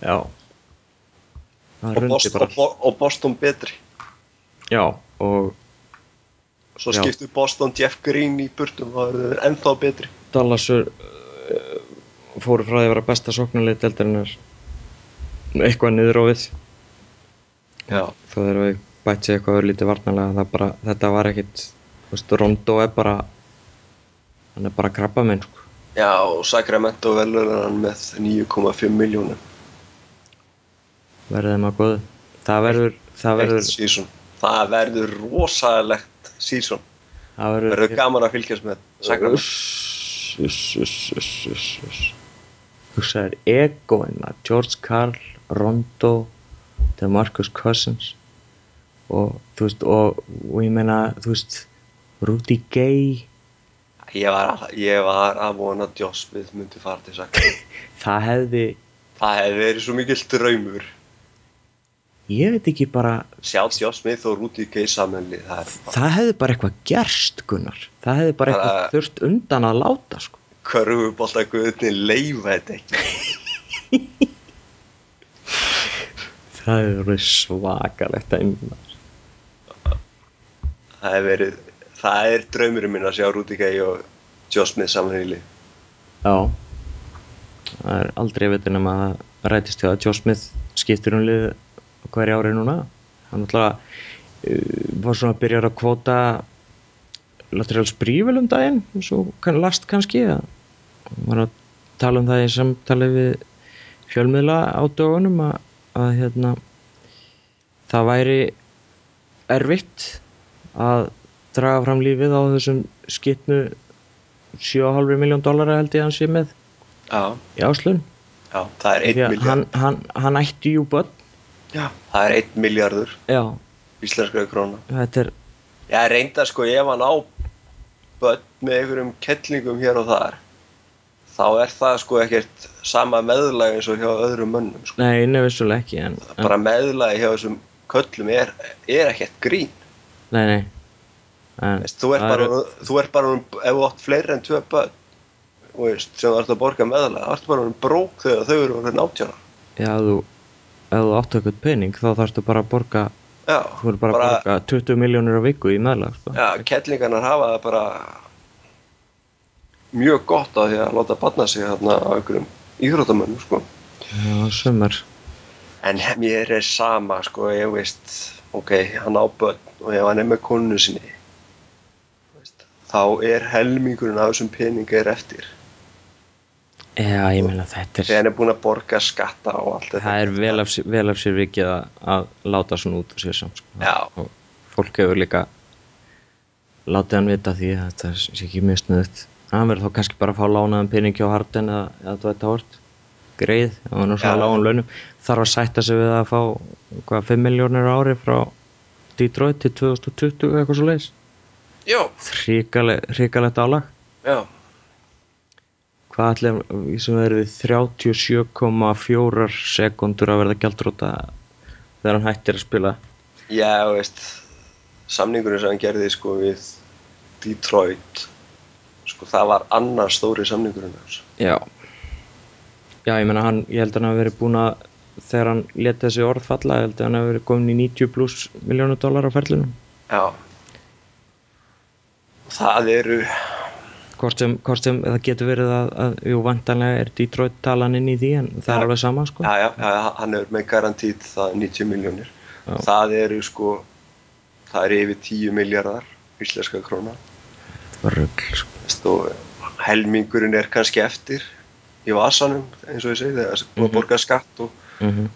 Já það Og Boston, og, og Boston betri. Já, og Svo skiptu Boston Jeff Green í burtum, þá urðu þeir ennþá betri. Dallasur uh, fóru frá því að vera besta sóknarlið deildarinnar eitthvað niður á við Já. þó þeir hafi bætt sig eitthvað örlítið varnarlega það bara, þetta var ekkit Rondo er bara hann er bara krabba minn sko. Já, og Sacramento velur hann með 9,5 miljónum. verðið maður góðu það verður það verður. Það verður rosalegt season. það verður verður gaman að fylgjast með Sacramento. Uss, uss, uss, uss, uss, uss. hugsaður egoinn maður George Karl, Rondo DeMarcus Cousins og þú veist og, og ég meina þú veist Rudy Gay Ég var, ég var að vona að Joss Smith myndi fara til Sacramento. [laughs] það hefði Það hefði verið svo mikill draumur. ég veit ekki bara Sjá Joss Smith og Rudy Gay samanlið, það bara það hefði bara eitthvað gerst Gunnar það hefði bara eitthvað Bara- þurft undan að láta sko. körfubólta guðni leifa þetta ekki. [laughs] það hefði verið svakalegt að einna Það hefði verið, það er draumurinn minn að sjá Rudy Gay og Joss Smith samanlið. Já Það er aldrei veitur nema að rætist því að Joe Smith skiptir um lið hverja ári núna hann náttúrulega uh, var svona að byrja að kvóta Lateral Sprývel um daginn eins og kann, last kannski að var að tala um það í samtali við fjölmiðla á dögunum að, að hérna það væri erfitt að draga fram lífið á þessum skitnu 7,5 miljón dólara held ég að hann sé með Já, í áslun já, það er Því 1 að miljard. hann, hann, hann ætti jú börn Já, það er 1 miljardur já, íslenskra króna. þetta er Já, reynda sko ef hann á börn með einhverjum kettlingum hér og þar þá er það sko ekkert sama meðlag eins og hjá öðrum mönnum sko. nei, nefnvissulega ekki en, en, bara meðlagi hjá þessum köllum er, er ekkert grín nei, nei en, þú ert bara, eru- þú ert bara um, ef þú átt fleiri en tvö börn þú veist, sem þú ert að borga meðlag þá ertu bara um brók þegar þau eru orðin átjára já, þú ef þú áttu eitthvað pening þá þarfstu bara að borga já, þú verður bara, að borga 20 miljónir á viku í meðlag sko. já, kettlingarnar hafa það bara mjög gott að því að láta barna sig þarna á einhverjum íþróttamönnum sko. já, sumar En mér er sama, sko, ég veist, ok, hann á börn og ef hann er með konunu sinni, þú þá er helmingurinn af þessum pening er eftir. já, ég meina þetta Þegar er hann er búinn að borga skatta og allt þetta. það er vel af, vel af sér vikið að, að láta svona út úr sér samt sko. Fólk hefur líka látið hann vita því að þetta sé ekki misnöðut hann verður þá kannski bara að fá lánaðan pening hjá Harden eða, eða Dwight Howard greið, er svona Já. lágum launum þarf að sætta sig við að fá hvað, 5 miljónir á ári frá Detroit til 2020 eða eitthvað svo leiðis hrikalegt álag. Já, hvað ætlir í sem verið 37,4 sekundur að verða gjaldróta þegar hann hættir að spila? Já, veist, samningurinn sem hann gerði, sko, við Detroit, sko, það var annar stóri samningurinn. Já. Já, ég meina hann, ég held að hann hafi verið búinn að þegar hann leti þessi orð falla ég held að hann hafi verið komin í 90 pluss miljónu dólar á ferlunum Já. Það eru, hvort sem, hvort sem það getur verið að, að jú, vantanlega er Detroit talan inn í því en það er Já. alveg sama sko já, já, já, hann er með garantít það 90 miljónir. Það eru, sko, það eru yfir 10 miljardar íslenska króna. Rugl, sko. Helmingurinn er kannski eftir í vasanum eins og ég segi þegar það er búið að Mhm. borga skatt og, mm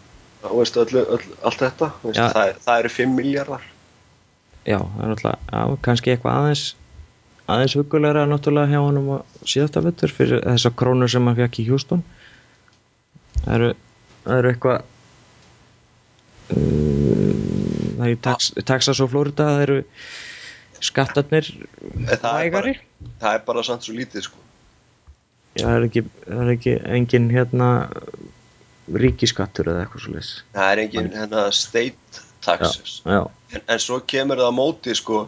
og veist, öll, öll, allt þetta veist, Já. það, er- það eru 5 miljardar Já, það er já, kannski eitthvað aðeins aðeins hugulegra náttúrulega hjá honum á síðasta vettur fyrir þessar krónur sem hann fekk í Houston. Það eru, það eru eitthvað um, það er í Tex, Texas og Florida það eru skattarnir er, vægari. það er bara samt svo lítið sko. Já, það er ekki, það er ekki engin hérna ríkiskattur eða eitthvað svo leys það er engin hérna state taxes. Já, en, en svo kemur það á móti sko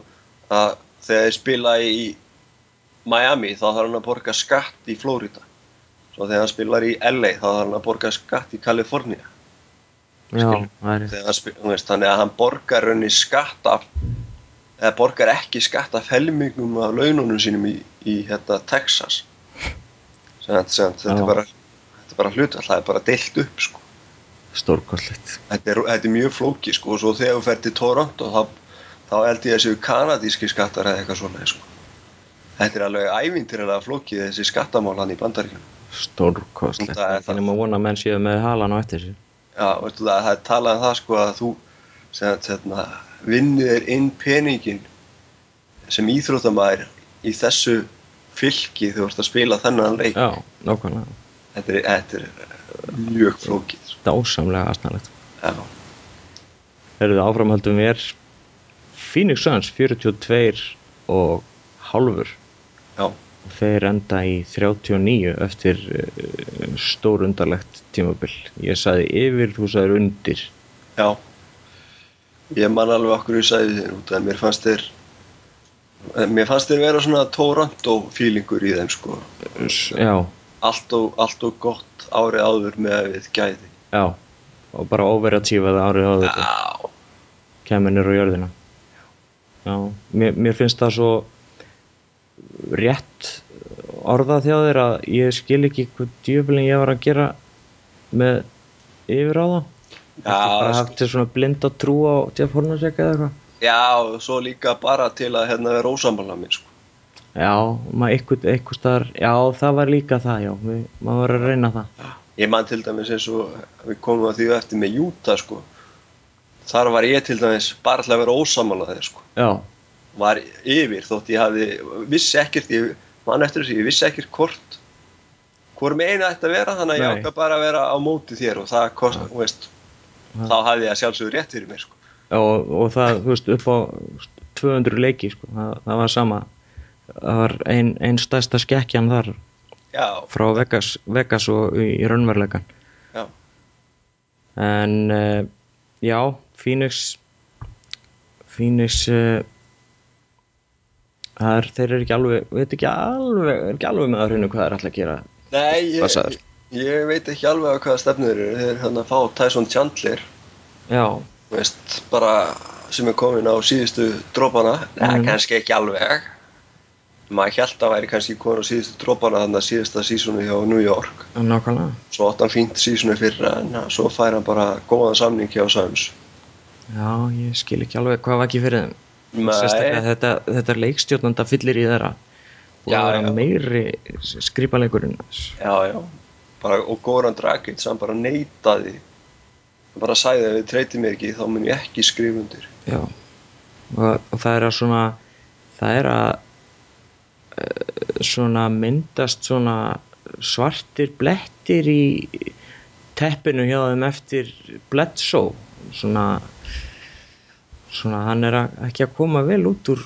að þegar þið spila í Miami þá þarf hann að borga skatt í Florida svo þegar hann spilar í LA þá þarf hann að borga skatt í Kalifornia já, veist, þannig að hann borgar raunni skatt af eða borgar ekki skatt af helmingum af laununum sínum í, í hérna, Texas. Sem, sem, þetta, er bara, þetta er bara hlutvall, það er bara deilt upp sko. stórkostlegt. Þetta, þetta er mjög flóki sko, og svo þegar þú fer til Toronto þá, þá held ég að séu kanadíski skattar eða eitthvað svona sko. þetta er alveg ævintýrlega flókið þessi skattamál hann í bandaríkjum stórkostlegt, Það er að vona menn séu með halan á eftir sér. Já, veistu það, það er talað um það sko að þú sem, hérna, vinnið er inn peningin sem íþróttamæður í þessu fylki þú ert að spila þennan leik. Já, nákvæmlega, þetta er, þetta er mjög flókið sko. dásamlega aðsnarlegt Já, Herðu áframhaldum við er Phoenix Suns 42 og hálfur. Já, þeir enda í 39 eftir uh, stórundarlegt tímabil. Ég sagði yfir, þú sagði undir. Já. Ég man alveg okkur ég sagði þér út að mér fannst þér mér fannst þér vera svona Toronto feelingur í þeim sko. Allt og, allt og gott árið áður með að við gæði. Já. Og bara overatífaði árið á þetta Já, kemur nýr á jörðina já, mér, mér finnst það svo rétt orðað hjá þér að ég skil ekki hvað djöfulin ég var að gera með yfir á það Já, bara sko. haft til svona blinda trú á Jeff Hornacek eða eitthvað Já, og svo líka bara til að hérna vera ósammála mér sko. já, maður eitthvað, eitthvað staðar já, það var líka það, já maður var að reyna það Ég man til dæmis eins og við komum að því eftir með Júta sko. Þar var ég til dæmis bara til að vera ósammála þeir sko. já, Var yfir þótt ég hafði, vissi ekkert, ég man eftir þessu, ég vissi ekkert hvort hvort einu ætti að vera þannig að ég ákvað bara að vera á móti þér og það kost, þú veist, þá hafði ég sjálfsögur rétt fyrir mér sko. og, og það, þú veist, upp á 200 leiki, sko, það, það var sama. Það var ein, ein stærsta skekkjan þar Já, frá Vegas, Vegas og í, raunveruleikan já, en uh, já, Phoenix Phoenix uh, það er, þeir eru ekki alveg veit ekki alveg, er ekki alveg með að hreinu hvað þeir ætla að gera. Nei, ég, ég, veit ekki alveg á hvaða stefnur eru, þeir er hann að fá Tyson Chandler. Já, þú veist, bara sem er komin á síðustu drópana Mhm. kannski ekki alveg. Maður held að væri kannski komin á síðustu drópana þannig að síðasta sísonu hjá New York. Nákvæmlega. Svo átt hann fínt sísonu fyrra en svo fær hann bara góðan samning hjá Suns já, ég skil ekki alveg hvað var ekki fyrir þeim. Sérstaklega þetta, þetta leikstjórnanda fyllir í þeirra. Og það já. meiri skrýpaleikurinn já, já, bara, og Goran Dragic hann bara neitaði. Hann bara sagði að ef þið treytið mig ekki þá mun ég ekki skrifa undir. Já. Og, og það er að svona það er að uh, svona myndast svona svartir blettir í teppinu hjá þeim eftir Bledsoe. Svona svona hann er að, ekki að koma vel út úr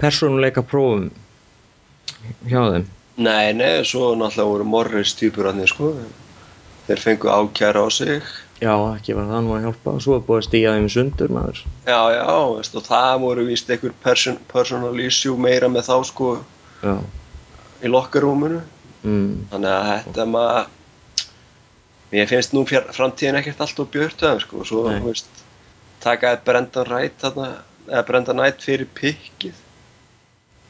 persónuleika prófum hjá þeim. Nei, nei, svo náttúrulega voru Morris týpur hann sko. Þeir fengu ákæra á sig. Já, ekki var það nú að hjálpa. Og svo búið að stíga þeim sundur maður. Já, já, veist, og það voru víst einhver person, personal issue meira með þá sko já, í lokkarúmunu mm, þannig að þetta maður mér finnst nú framtíðin ekkert allt og björt að sko, svo, veist takaði Brendan Wright þarna, eða Brendan Knight fyrir pikkið.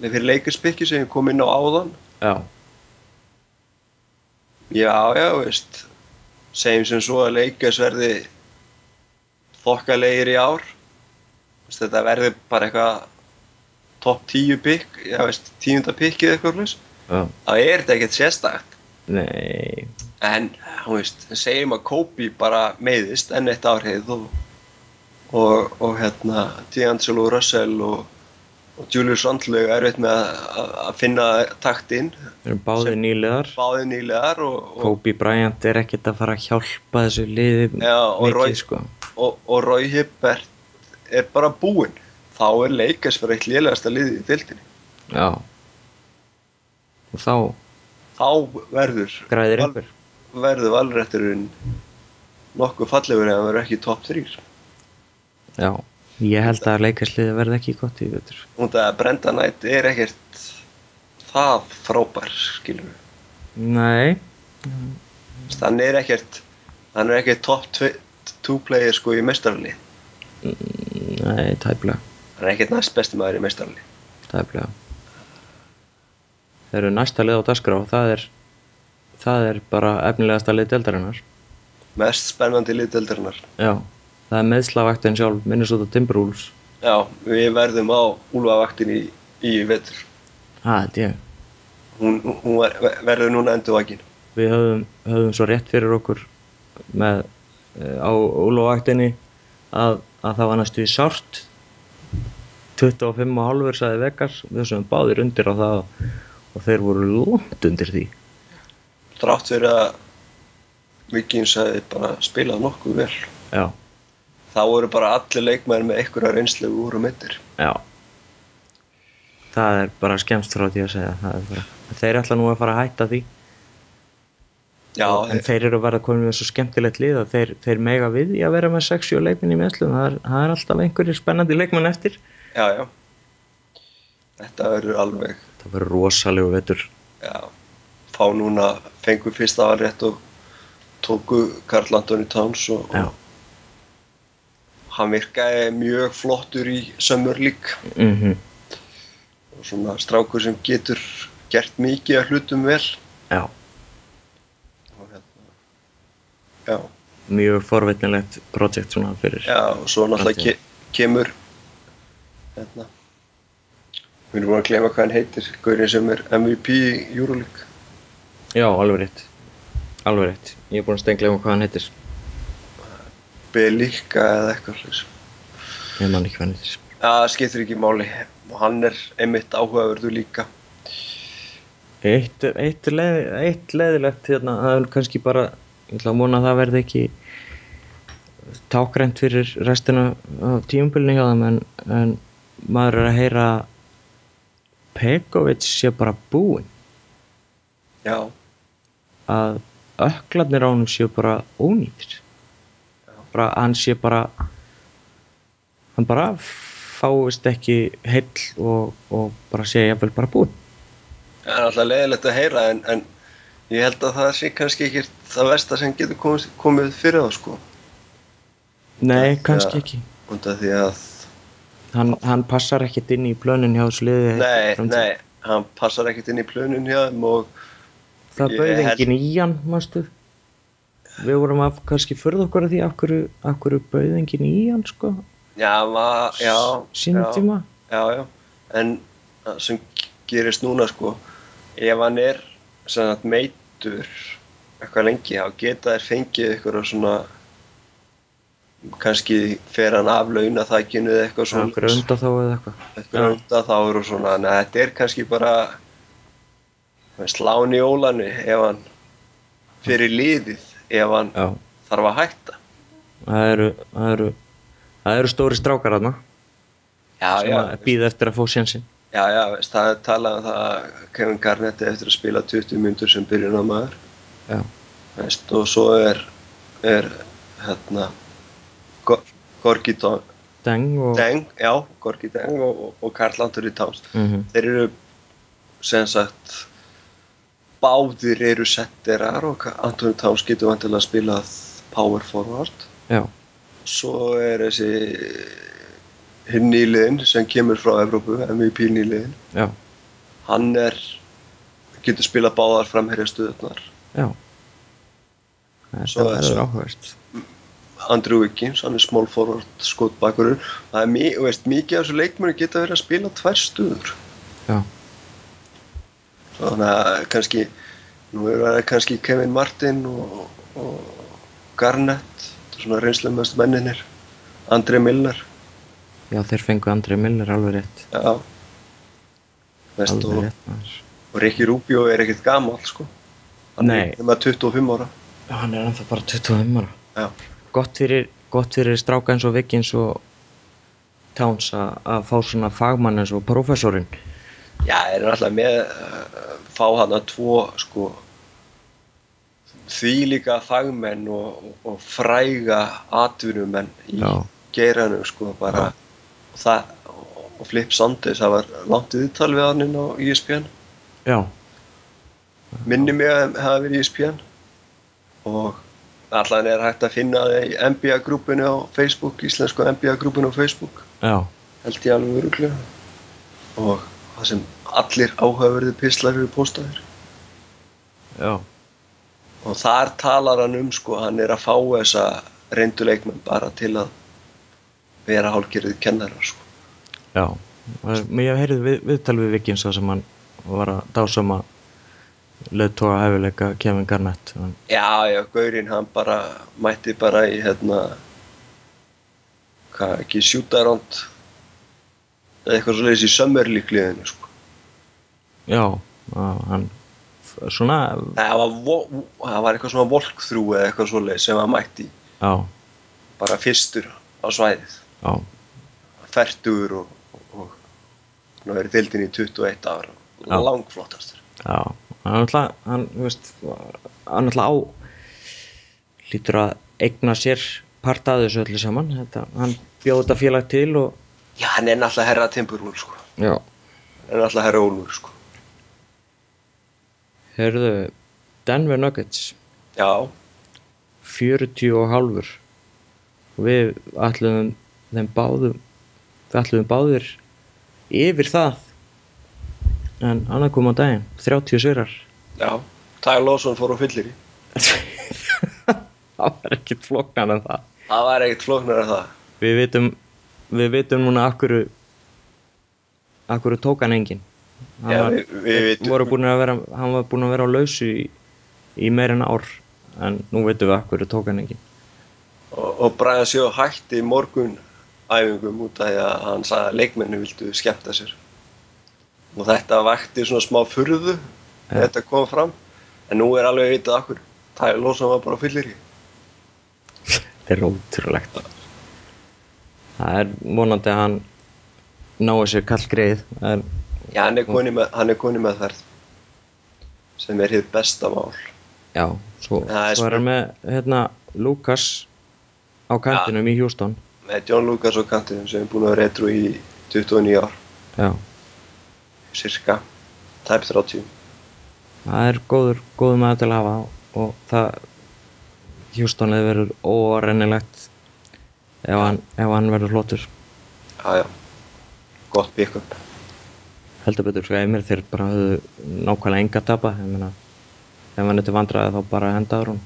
Eða fyrir leikarspikkið sem kom inn á áðan. Já, já, já, veist. Segjum sem svo að leikars verði þokkalegir í ár. Veist, þetta verði bara eitthvað topp 10 pikk, já veist, tíunda pikkið eitthvað þá er þetta ekkert sérstakt. Nei. En, þú veist, segjum að Kobe bara meiðist enn eitt árið og, og, og hérna D'Angelo Russell og, og Julius Randle er veit með að, að finna taktinn Þeir eru báðir nýlegar báðið nýlegar og, og, Kobe Bryant er ekkert að fara að hjálpa þessu liði og mikið sko og, og Roy Hibbert er bara búinn þá er leikast bara eitt lélegasta liðið í dildinni. Já. Og þá Þá verður, verður valrætturinn nokkuð fallegur ef hann verður ekki topp þrýr. Já. Ég held að leikasliði verði ekki gott í það að Brenda Knight er ekkert það frábær, skilur við. Nei. Hann er ekkert, hann er ekkert topp 2 player sko í mestarali. Nei, tæplega. Hann er ekkert næst besti maður í mestarali. Tæplega. Þeir eru næsta lið á dagskrá. Það er, það er bara efnilegasta lið deldarinnar. Mest spennandi liðdeldarinnar. Já. Það er meðslavaktin sjálf, Minnesota Timberwolves. Já, við verðum á úlfavaktin í, í vetur. Það held ég. Hún, hún ver, verður núna endur vakin. Við höfum, höfum svo rétt fyrir okkur með eh, á úlfavaktinni að, að það var næstu í sárt 25 og halvur sagði Vegas við sem báðir undir á það og þeir voru lónt undir því Þrátt fyrir að Vikings hefði bara spilað nokkuð vel. Já, Þá voru bara allir leikmæður með einhverja reynslu úr og mittir. já. Það er bara skemmst frá því að segja. Er bara, Þeir ætla nú að fara að hætta því. Já, og, en þeir eru að vera komin með svo skemmtilegt lið að þeir, þeir mega við í að vera með 60 leikminn í meðslum það er, það er alltaf einhverjir spennandi leikmenn eftir. Já, já. Þetta verður alveg, Það verður rosalegu vetur. Já, fá núna, fengu fyrsta aðrétt og tóku Karl Antoni Towns og, og hann virkaði mjög flottur í Summer League. Mm og svona strákur sem getur gert mikið að hlutum vel. Já, og hérna, já, mjög forveitnilegt projekt svona fyrir já, og svo náttúrulega ke kemur hérna. Við erum búin að gleyma hvað hann heitir Gaurinn sem er MVP í Euroleague. Já, alveg rétt. Alveg rétt, ég er búinn að stengla um hvað hann heitir Belika eða eitthvað. Ég man ekki Já, það skiptir ekki máli. Og hann er einmitt áhugaverður líka. Eitt, eitt, leið, eitt leiðilegt hérna, það er kannski bara ég ætla að vona að það verði ekki tákrænt fyrir restina af tímabilinu hjá þeim en, en maður er að heyra Pekovic sé bara búinn. Já, að öklarnir á honum séu bara ónýtir bara að hann sé bara hann bara fáist ekki heill og, og bara sé jafnvel bara búinn. Það er alltaf leiðilegt að heyra en, en ég held að það sé kannski ekki það versta sem getur komið, komið fyrir þá sko. Nei, kannski ekki. út af því að hann, hann passar ekkert inn í plönin hjá þessu liði nei, nei, hann passar ekkert inn í plönun hjá og það Ég bauð held- í hann mástu við vorum að kannski förða okkur að því af hverju, af hverju bauð enginn í hann sko? Sínum tíma? Já, já, en það sem gerist núna sko ef hann er sem sagt meitur eitthvað lengi þá geta þær fengið eitthvað svona kannski fer hann af launaþækinu eða eitthvað svona okkur undan þá eða eitthvað. Eitthvað undan þá eru svona. En þetta er kannski bara þú veist, lán í ólanu ef hann fyrir liðið ef hann já, þarf að hætta. Það eru það eru, það eru stóri strákar aðna já, sem já, að býða eftir að fá sjansinn já, já, veist, það er talað um það að Kevin Garnett er eftir að spila 20 myndur sem byrjun á maður já, veist, og svo er er hérna Go- Gorgi Don- Deng og Deng, já, Gorgi Deng og, og, og Karl Antoni Towns. Mhm. þeir eru sem sagt báðir eru setterar og Antoni Towns getur vantilega að spila power forward. Já, svo er þessi hinn nýliðin sem kemur frá Evrópu, MVP nýliðin já, hann er getur spila báðar framherja þetta Svo er- áhugast Andrew Wiggins, hann er small forward skotbakurur það er mi veist, mikið af þessu leikmennu geta verið að spila tvær stuður já, þannig að kannski nú eru það kannski Kevin Martin og, og Garnett er svona reynslemast menninir Andrei Milner. Já, þeir fengu Andrei Miller alveg rétt. Já. Veist, alveg og, rétt og Ricky Rubio er ekkert gamall sko. Hann Nei. er nema 25 ára. Já, hann er ennþá bara 25 ára. Já, gott fyrir, gott fyrir stráka eins og Vikins og, Towns að fá svona fagmann eins og prófessorinn. Já, er alltaf með uh, fá hann að tvo sko því líka fagmenn og, og, fræga atvinnumenn í Já. geiranum sko bara og, það, og Flip Sanders það var langt viðtal við hann á ESPN Já, minni mig að það hafi verið ESPN og allan er hægt að finna það í NBA grúpinu á Facebook, íslensku NBA grúpinu á Facebook. Já, held ég alveg öruglega og það sem allir áhugaverði pistlar eru postaðir já, og þar talar hann um sko, hann er að fá þessa reyndu leikmenn bara til að vera hálfgerðið kennarar sko. já Mér hef heyrið við, viðtal við Vikins þar sem hann var að dásama leðtóa hæfileika Kevin Garnett hann, Já, já, Gaurinn hann bara mætti bara í hérna hvað ekki, sjútaránd eða eitthvað svo leiðis í sömmerlíkliðinu sko. Já, að hann svona, það var, það var eitthvað svona volkþrú eða eitthvað svo leiðis sem hann mætti já, bara fyrstur á svæðið. Já, færtugur og, og, og hann verið dildin í 21 ára Já. langflottastur. Já hann alltaf, hann, veist hann alltaf á lítur að eigna sér part af þessu öllu saman. Þetta, hann bjóð þetta félag til og Já, hann er náttúrulega herra Timberwolf sko. já, hann er náttúrulega herra Úlfur sko. Heyrðu Denver Nuggets. Já, 40 og hálfur. Og við ætluðum þeim báðum við ætluðum báðir yfir það. En annað kom á daginn 30 sigrar. Já Tyler Lawson fór á fyllir í. [laughs] Það var ekkert flóknar en það. Það var ekkert flóknar en það. Við vitum við vitum núna akkur akkur tók hann engin hann Já, var, við- við að vera hann var búin að vera á lausu í, í meir en ár en nú vitum við akkur tók hann engin og, og Brian Sjó hætti morgun æfingum út af því að hann sagði að leikmennu vildu skemmta sér. Og þetta vakti svona smá furðu þegar þetta kom fram en nú er alveg vitað akkur Tyler Lawson var bara á fyllir í [laughs] þetta er ótrúlegt. Það er vonandi að hann nái sér kall greið það er, Já, hann er koni með, hann er koni með þærð sem er hitt besta mál. Já, svo, er svo er hann með hérna, Lukas á kantinum í Houston. Með John Lucas á kantinum sem er búin að retro í 29 ár. Já, cirka, tæp 30 það er góður, góður maður til að hafa og það Houston hefur verið órennilegt ef hann, ef hann verður flottur. Já, já, gott pick-up heldur betur sko Emir þeir bara höfðu nákvæmlega enga tapa ég meina ef hann er til vandræði þá bara hendaður hún.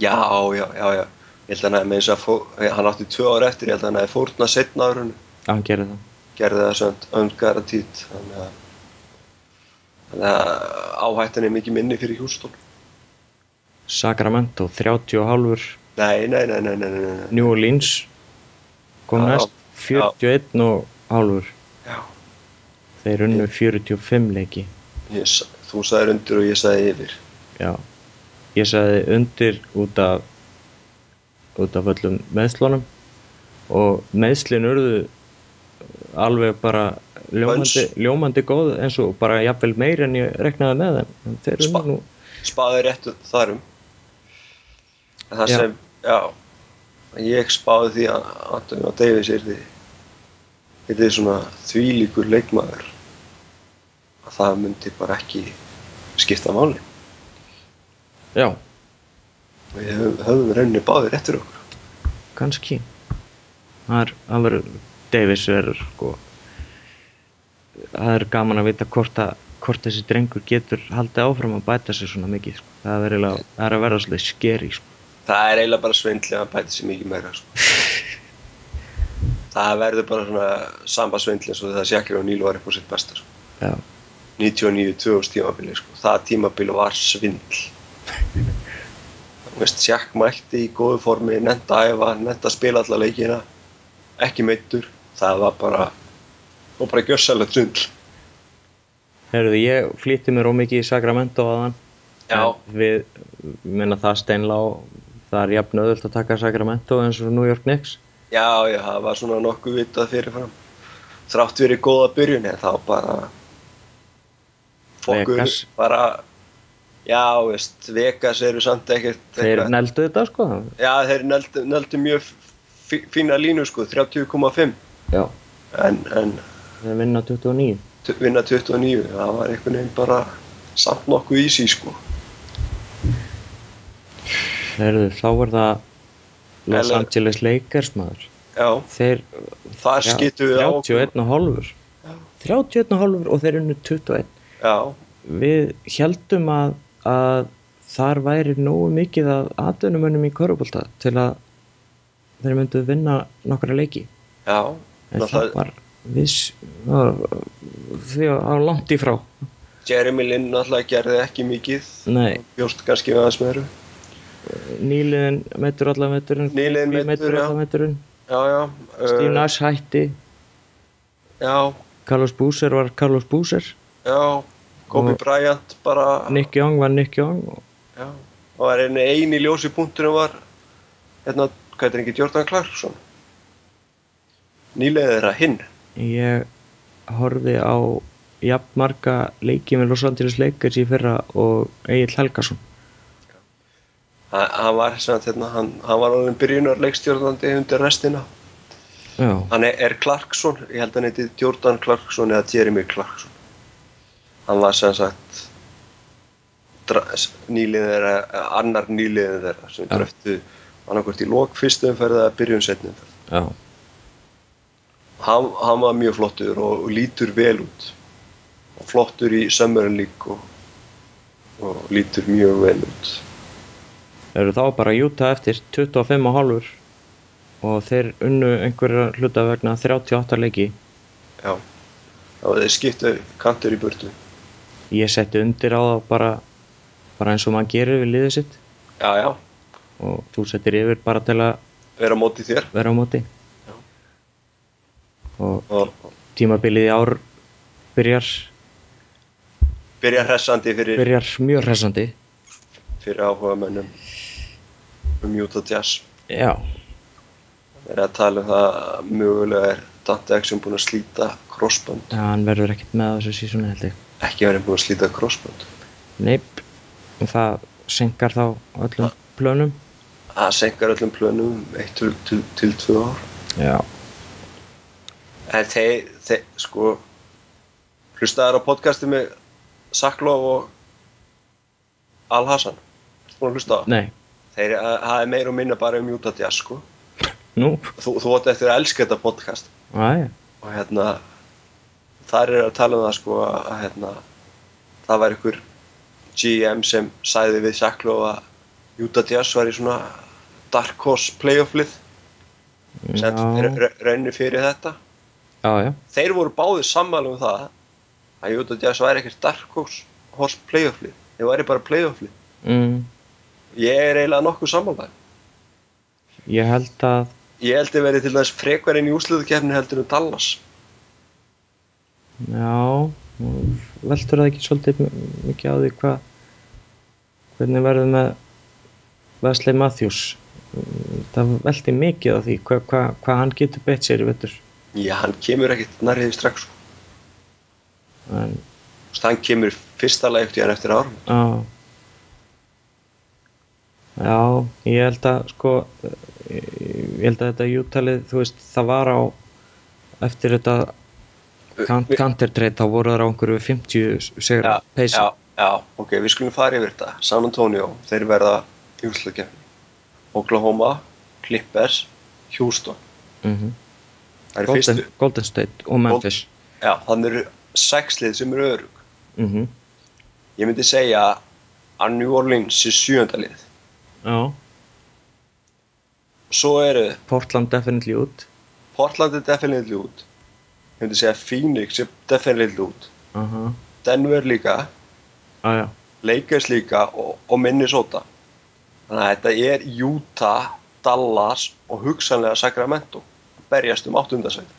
Já, já, já, já. Ég held að hann hefði með þess að hann átti tvö ár eftir, ég held að hann hefði fórna setna árunni að hann gerir það. Gerði það samt ungarantít þannig að að áhættan er mikið minni fyrir Hjústón Sacramento 30 og hálfur. Nei, nei, nei, nei, nei, nei. New Orleans kom Já, næst 41 og hálfur. Já, þeir unnu 45 leiki. Ég, þú sagðir undir og ég sagði yfir. Já. Ég sagði undir út af út af öllum meðslunum og meðslin urðu alveg bara ljómandi, ljómandi góð eins og bara jafnvel meir en ég reknaði með þeim. Spa- nú Spáði réttu þarum Það Já. sem, já. Ég spáði því að Antonio Davis yrði yrði svona þvílíkur leikmaður að það myndi bara ekki skipta máli já, við höfum, höfum rauninni báðir eftir okkur kannski það er, það verður Davis er sko það er gaman að vita hvort að hvort þessi drengur getur haldið áfram að bæta sig svona mikið sko. það, er eiginlega- það er að verða svolítið skeri sko. það er eiginlega bara svindli að bæti sér mikið meira sko. [laughs] það verður bara svona samba svindli eins og það Sjakir og Níl var upp á sitt besta sko. já, 99-2000 tímabili sko. það tímabili var svindl. Veist, Sjakk mætti í góðu formi nefnda að æfa, nefnda að spila alla leikina ekki meittur það var bara og bara gjössalegt svindl. Herðu, ég flýtti mér ómikið í Sacramento aðan við, minna það steinlá það er jafn öðvöld að taka Sacramento eins og New York Knicks Já, já, það var svona nokkuð vitað fyrirfram. Þrátt verið góða byrjun, en þá bara... Fokkur bara... Já, veist, Vegas eru samt ekkert... þeir neldu þetta sko Já, þeir neldu, neldu mjög fí- fína línu, sko, 30,5. já, En, en þeir vinna 29 t- vinna 29, það var einhvern veginn bara samt nokkuð easy, sko. Heyrðu, þá er það Los Angeles Lakers maður. Já, þeir þar já, skýttu við á okkur. 31 og hálfur. 31 og hálfur og þeir unnu 21 Já, við heldum að, að þar væri nógu mikið af atvinnumönnum í Körubólta til að þeir myndu vinna nokkra leiki. Já. en það náttúrulega- var viss var, því að á langt í frá. Jeremy Lin náttúrulega gerði ekki mikið. nei, Bjóst kannski við aðeins meðru. Nýliðin metur allan meturinn Nýliðinn Kobe meiddur, já. allan já. Steve uh, Nash hætti Já, Carlos Boozer var Carlos Boozer já. Kobe Bryant bara... Nick Young var Nick Young og Já. Og var einu eini ljósi punkturinn var, hérna, hvað er ekki, Jordan Clarkson? Nýlega þeirra hinn. ég horfði á jafn marga leiki með Los Angeles Lakers í fyrra og Egil Helgason Ha- Hann var, sagt, hérna, hann, hann var alveg byrjunar leikstjórnandi undir restina. já, Hann er, er Clarkson, ég held að hann heiti Jordan Clarkson eða Jeremy Clarkson. Hann var sem sagt nýliðið þeirra, eh, annar nýliðið þeirra sem dröftu annarkvort í lok fyrstu umferð eða byrjun setni umferð. já, Hann, hann var mjög flottur og, og lítur vel út. Og flottur í Summer League og, og lítur mjög vel út. Eru þá bara Utah eftir 25 og hálfur og þeir unnu einhverja hluta vegna 38 leiki Já. Og þeir skiptu kantur í burtu. ég setti undir á það bara bara eins og maður gerir við liðið sitt Já, já. og þú settir yfir bara til að Vera á móti þér. vera á móti Já. og Og tímabilið í ár byrjar, byrja hressandi fyrir, byrjar mjög hressandi fyrir áhuga mönnum um Utah Jazz. já, Þeir eru að tala um það að mögulega er Dante Exum búinn að slíta crossband. Já, hann verður ekkert með á þessu sísoni held ég. Ekki verið búinn að slíta crossband. Neip, það senkar þá öllum plönum. Það senkar öllum plönum um eitt til, til, til tvö ár. Já. En þeir, þeir sko, hlustaðar á podcasti með Saklov og Al Hassan. Ertu búinn að hlusta á það? Nei, Þeir, það er meira og minna bara um Utah Jazz, sko. nú, Þú, þú átt eftir að elska þetta podcast. aðja, og hérna þar er að tala um það sko að hérna það var ykkur GM sem sæði við Saklo að Utah Jazz var í svona Dark Horse playoff lið sem já, raunni fyrir þetta. Já, já, þeir voru báðir sammála um það að Utah Jazz væri ekkert Dark Horse, horse playoff lið þeir væri bara playoff lið mm, ég er eiginlega nokkuð sammála. Ég held að, ég held að verið til dæmis frekar inn í úsliðukefni heldur um Dallas. Já, veltur það ekki svolítið mikið á því hvað, hvernig verður með Wesley Matthews, það velti mikið á því hvað hva, hva hann getur beitt sér í vettur, já, hann kemur ekkert nærriði strax sko. en, hann kemur fyrsta lagi eftir hann eftir árum já, já, ég held að, sko, ég held að þetta jútalið, þú veist, það var á, eftir þetta kant, counter-trade, þá voru það á einhverju 50 sigra peysu. já, já, ok, við skulum fara yfir þetta. San Antonio, þeir verða í úrslutakefni Oklahoma, Clippers, Houston. Mm það eru fyrstu, Golden State og Memphis. já, þannig eru sex lið sem eru örug Mm ég myndi segja að New Orleans er sjöunda lið Já, svo eru Portland definitely út. Portland er definitely út. Ég myndi segja Phoenix er definitely út. Uh Denver líka, Já, já. Lakers líka og, og Minnesota. Þannig að þetta er Utah, Dallas og hugsanlega Sacramento. Berjast um áttundasæti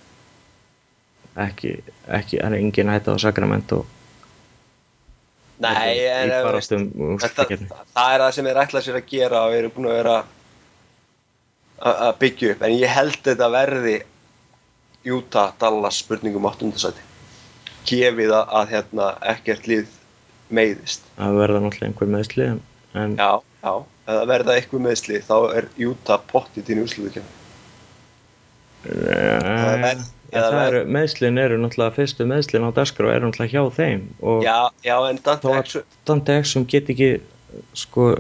Ekki, ekki, það er engin hætta á Sacramento. Nei, en ef- baráttum það, það, er það sem þeir ætla sér að gera og eru búin að vera að byggja upp. En ég held þetta verði Utah, Dallas spurningum áttundasæti. Gefið að, að hérna, ekkert lið meiðist. Það verða náttúrulega einhver meðsli en, en já, já, ef það verða eitthvað meðsli þá er Utah pottið í úrslutu Eða verð- það verð- eru, meðslin eru náttúrulega fyrstu meðslin á dagskrá eru náttúrulega hjá þeim og já, já, en Dante Exum að Dante Exum get ekki sko,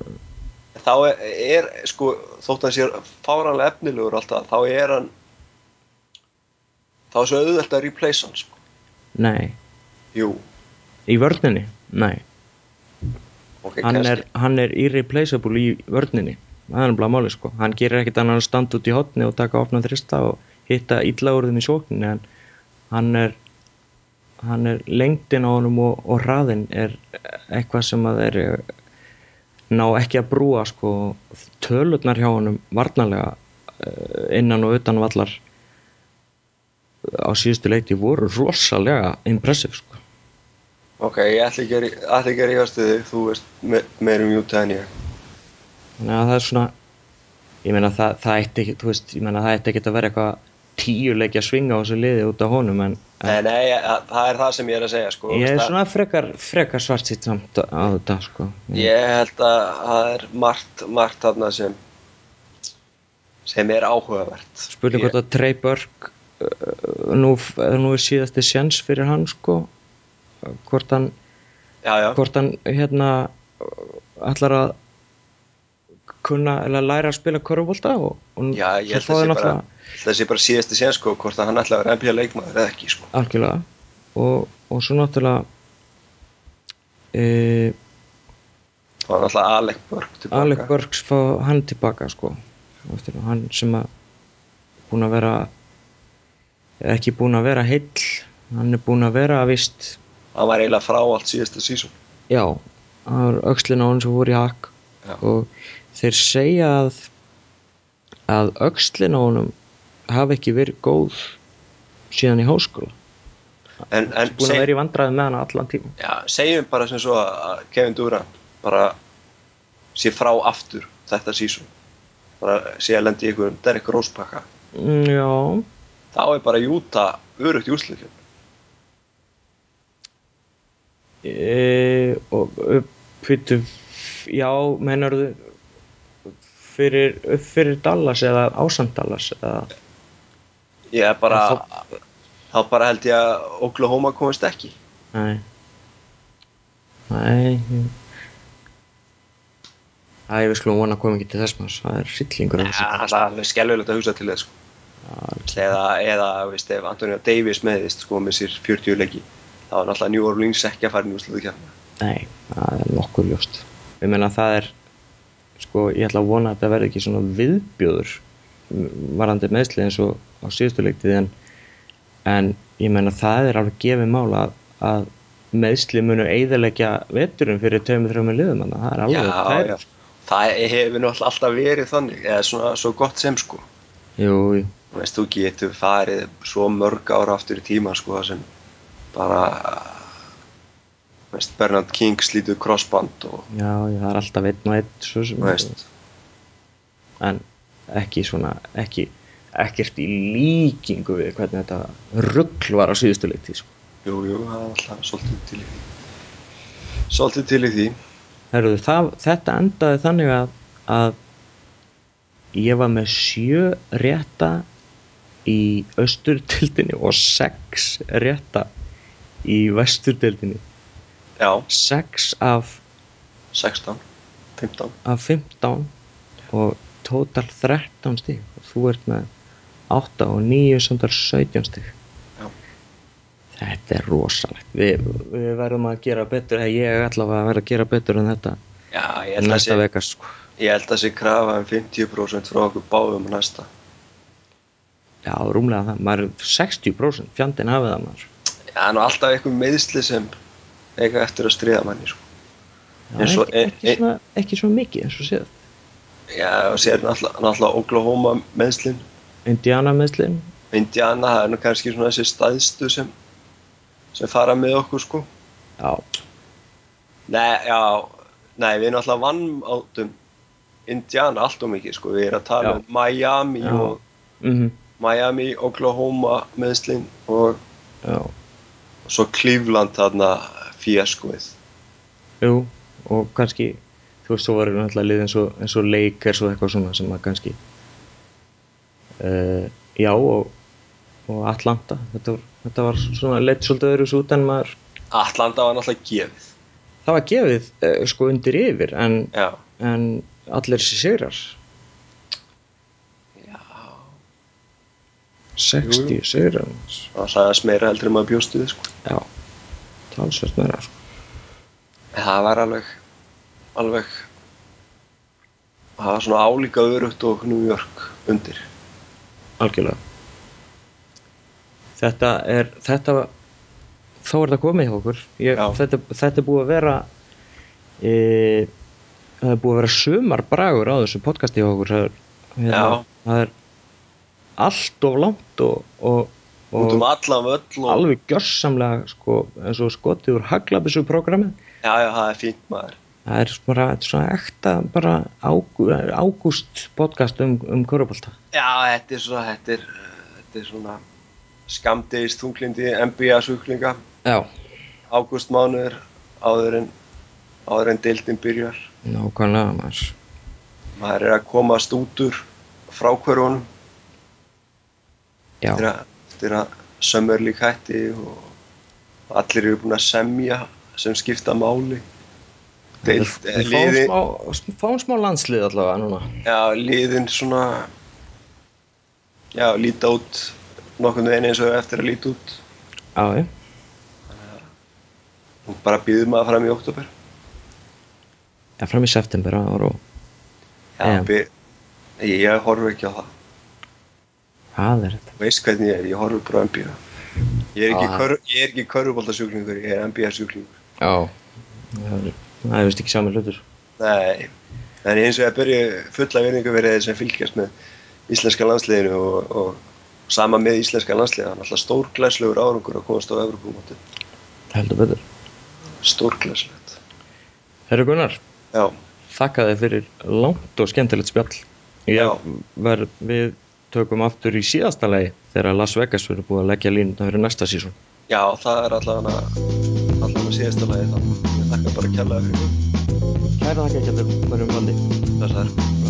þá er, er sko, þótt hann sé fáranlega efnilegur alltaf, þá er hann þá er svo auðvelt að replace hann sko. nei, jú, í vörninni? Nei, ok, hann er, hann er irreplaceable í vörninni. Það er bara máli sko, hann gerir ekkert annan að standa út í hotni og taka opna þrista og hitta illa úr þeim í sókninni en hann er hann er lengdin á honum og, og hraðin er eitthvað sem að er ná ekki að brúa sko. Tölurnar hjá honum varnarlega eh, innan og utan vallar á síðustu leikti voru rosalega impressive sko. Ok, ég ætla ekki að, rí- ætla ekki að rífast við þig þú veist me meir um Utah en ég. Þannig að það er svona ég meina það, það ætti ekki þú veist, ég meina það ætti ekki að vera eitthvað tíu leikja svinga á þessu liði út af honum en, en nei, nei, að- það er það sem ég er að segja sko. ég er svona frekar, frekar svart sitt samt á þetta sko. Að- ég held að það er margt, margt þarna sem sem er áhugavert. Spurning hvort að Trey Burke uh, nú, nú er síðasti sjens fyrir hann sko. Hvort hann, já, já, hvort hann hérna ætlar að kunna eða læra að spila körfbólta og, og já, ég held að það sé bara það sé bara síðasti sen sko, hvort að hann ætla að vera NBA leikmaður eða ekki sko. algjörlega. Og, og svo náttúrulega e, þá er náttúrulega Alec Burke tilbaka Alec Burks fá hann tilbaka sko. Eftir, hann sem að búin að vera ekki búin að vera heill hann er búin að vera vist hann var eiginlega frá allt síðasta sísón já, það var öxlin á hann sem voru í hakk. Og þeir segja að að öxlin á honum hafi ekki verið góð síðan í háskóla. En, en búin að vera í vandræði með hann allan tíma já, segjum bara sem svo að Kevin Durant bara sé frá aftur þetta sísón bara sé að lendi í einhverjum Derrick Rose pakka. Mm, já, þá er bara Utah örugt í úrslutkjörn e, og uppbyttu já, meinarðu fyrir, upp fyrir Dallas eða ásand Dallas eða, ég er bara En þá bara held ég að Oklahoma komist ekki. Nei. Nei ég- Æ, við skulum vona að koma ekki til þess maður, það er sýtlingur ja, það er alveg skelvilegt að hugsa til þess sko. eða, eða veist, ef Antonio Davis meðist sko, með sér 40 leiki þá er náttúrulega New Orleans ekki að fara í úrslutkjörn Nei, það er nokkuð ljóst. Ég meina það er sko, ég ætla að vona að þetta verði ekki svona viðbjóður varandi meðsli eins og á síðustu leiktið en, en ég meina það er alveg gefið mál að, að meðsli munu eiðalegja veturum fyrir tveimur þrjómi liðum þannig að það er alveg já, tært. já. það hefur náttúrulega alltaf verið þannig eða svona svo gott sem sko Jú, jú, veist, þú getur farið svo mörg ára aftur í tíma sko það sem bara veist, Bernard King slítur crossband og já, já, það er alltaf einn og einn svo sem, veist, en ekki svona ekki, ekkert í líkingu við hvernig þetta ruggl var á síðustu leiktið sko. jú, jú, það er alltaf svolítið til í því svolítið til í því Herruðu, það, þetta endaði þannig að, að ég var með sjö rétta í austurtildinni og sex rétta í vesturtildinni. já, Sex af, 16, 15 af 15 og tótal 13 stík. Þú ert með 8 og 9 samtal 17 stík. Já. Þetta er rosalegt. Vi, við verðum að gera betur, ég er allavega að vera að gera betur en þetta já, ég held að næsta sé sko. ég held að sé krafa um 50% frá okkur báðum næsta Já, rúmlega það, maður er 60% fjandinn hafið það maður já, það er nú alltaf eitthvað meðsli sem eiga eftir að stríða manni sko. Já, og- ekki, ekki, e- e- svona, ekki svona mikið eins og séð já, og sér náttúrulega, Oklahoma meðslin Indiana meðslin Indiana, það er nú kannski svona þessi staðstu sem sem fara með okkur sko Já, Nei, já, nei, við náttúrulega vann átum Indiana allt og mikið sko, við erum að tala Já. um Miami Já. og mhm, Miami, Oklahoma meðslinn og já, svo Cleveland þarna fíaskoið. jú og kannski, þú veist, svo var náttúrulega lið eins og, eins og Lakers og eitthvað svona sem að kannski uh, já og, og Atlanta þetta þetta var svona leitt svolítið öðru út en maður Atlanta var náttúrulega gefið. það var gefið uh, sko undir yfir en, en allir þessi sigrar Já. 60 Jú, sigrar Það sagðist meira heldur en maður bjóstu við sko. já, talsvert meira sko. Það var alveg, alveg, það var svona álíka örugt og New York undir. Algjörlega. Þetta er þetta þá er það komið hjá okkur. Ég, þetta, þetta er búið að vera e, það er búið að vera sumar bragur á þessu podcasti hjá okkur. Það er, hérna, það er allt of langt og, og, um og allan völl og... alveg gjörsamlega sko, eins og skotið úr haglabissu programmi Já, já, það er fínt maður. Það er bara, þetta er svona ekta bara ágú, ágúst podcast um, um körubólta Já, þetta er svona, þetta er, þetta er svona skamdegist þunglindi NBA sjúklinga, já, ágúst mánuður áður en, áður en deildin byrjar. nákvæmlega maður. Maður er að komast út úr frákvörunum já, að, eftir að Summer League hætti og allir eru búin að semja sem skipta máli. Við eh, fáum smá, landslið allavega núna já, liðin svona, já, líta út nokkurnu veginn eins og eftir að líta út. Já, já, Og bara býðum maður fram í oktober. já fram í september og Já, by, ég, ég horfi ekki á það. hvað er þetta? Veist hvernig ég er, ég horfi bara NBA. Ég er ekki, Ah. ekki körfuboltasjúklingur, ég er NBA-sjúklingur. Já, það er, það er vist ekki saman hlutur Nei, en eins og ég byrja fulla verðingu verið sem fylgjast með íslenska landsliðinu og, og sama með íslenska landsliðinu. Það er alltaf stórglæslegur árangur að komast á Evropamóti. heldur betur Stórglæslegt. Herru Gunnar, Já, þakka þið fyrir langt og skemmtilegt spjall ég verð við tökum aftur í síðasta lagi þegar Las Vegas verður búið að leggja línuna fyrir næsta sísón já, það er allavega síðasta lagi þá. Ég þakka bara kærlega fyrir. Kæra þakka að þau verðum vandi Þessar.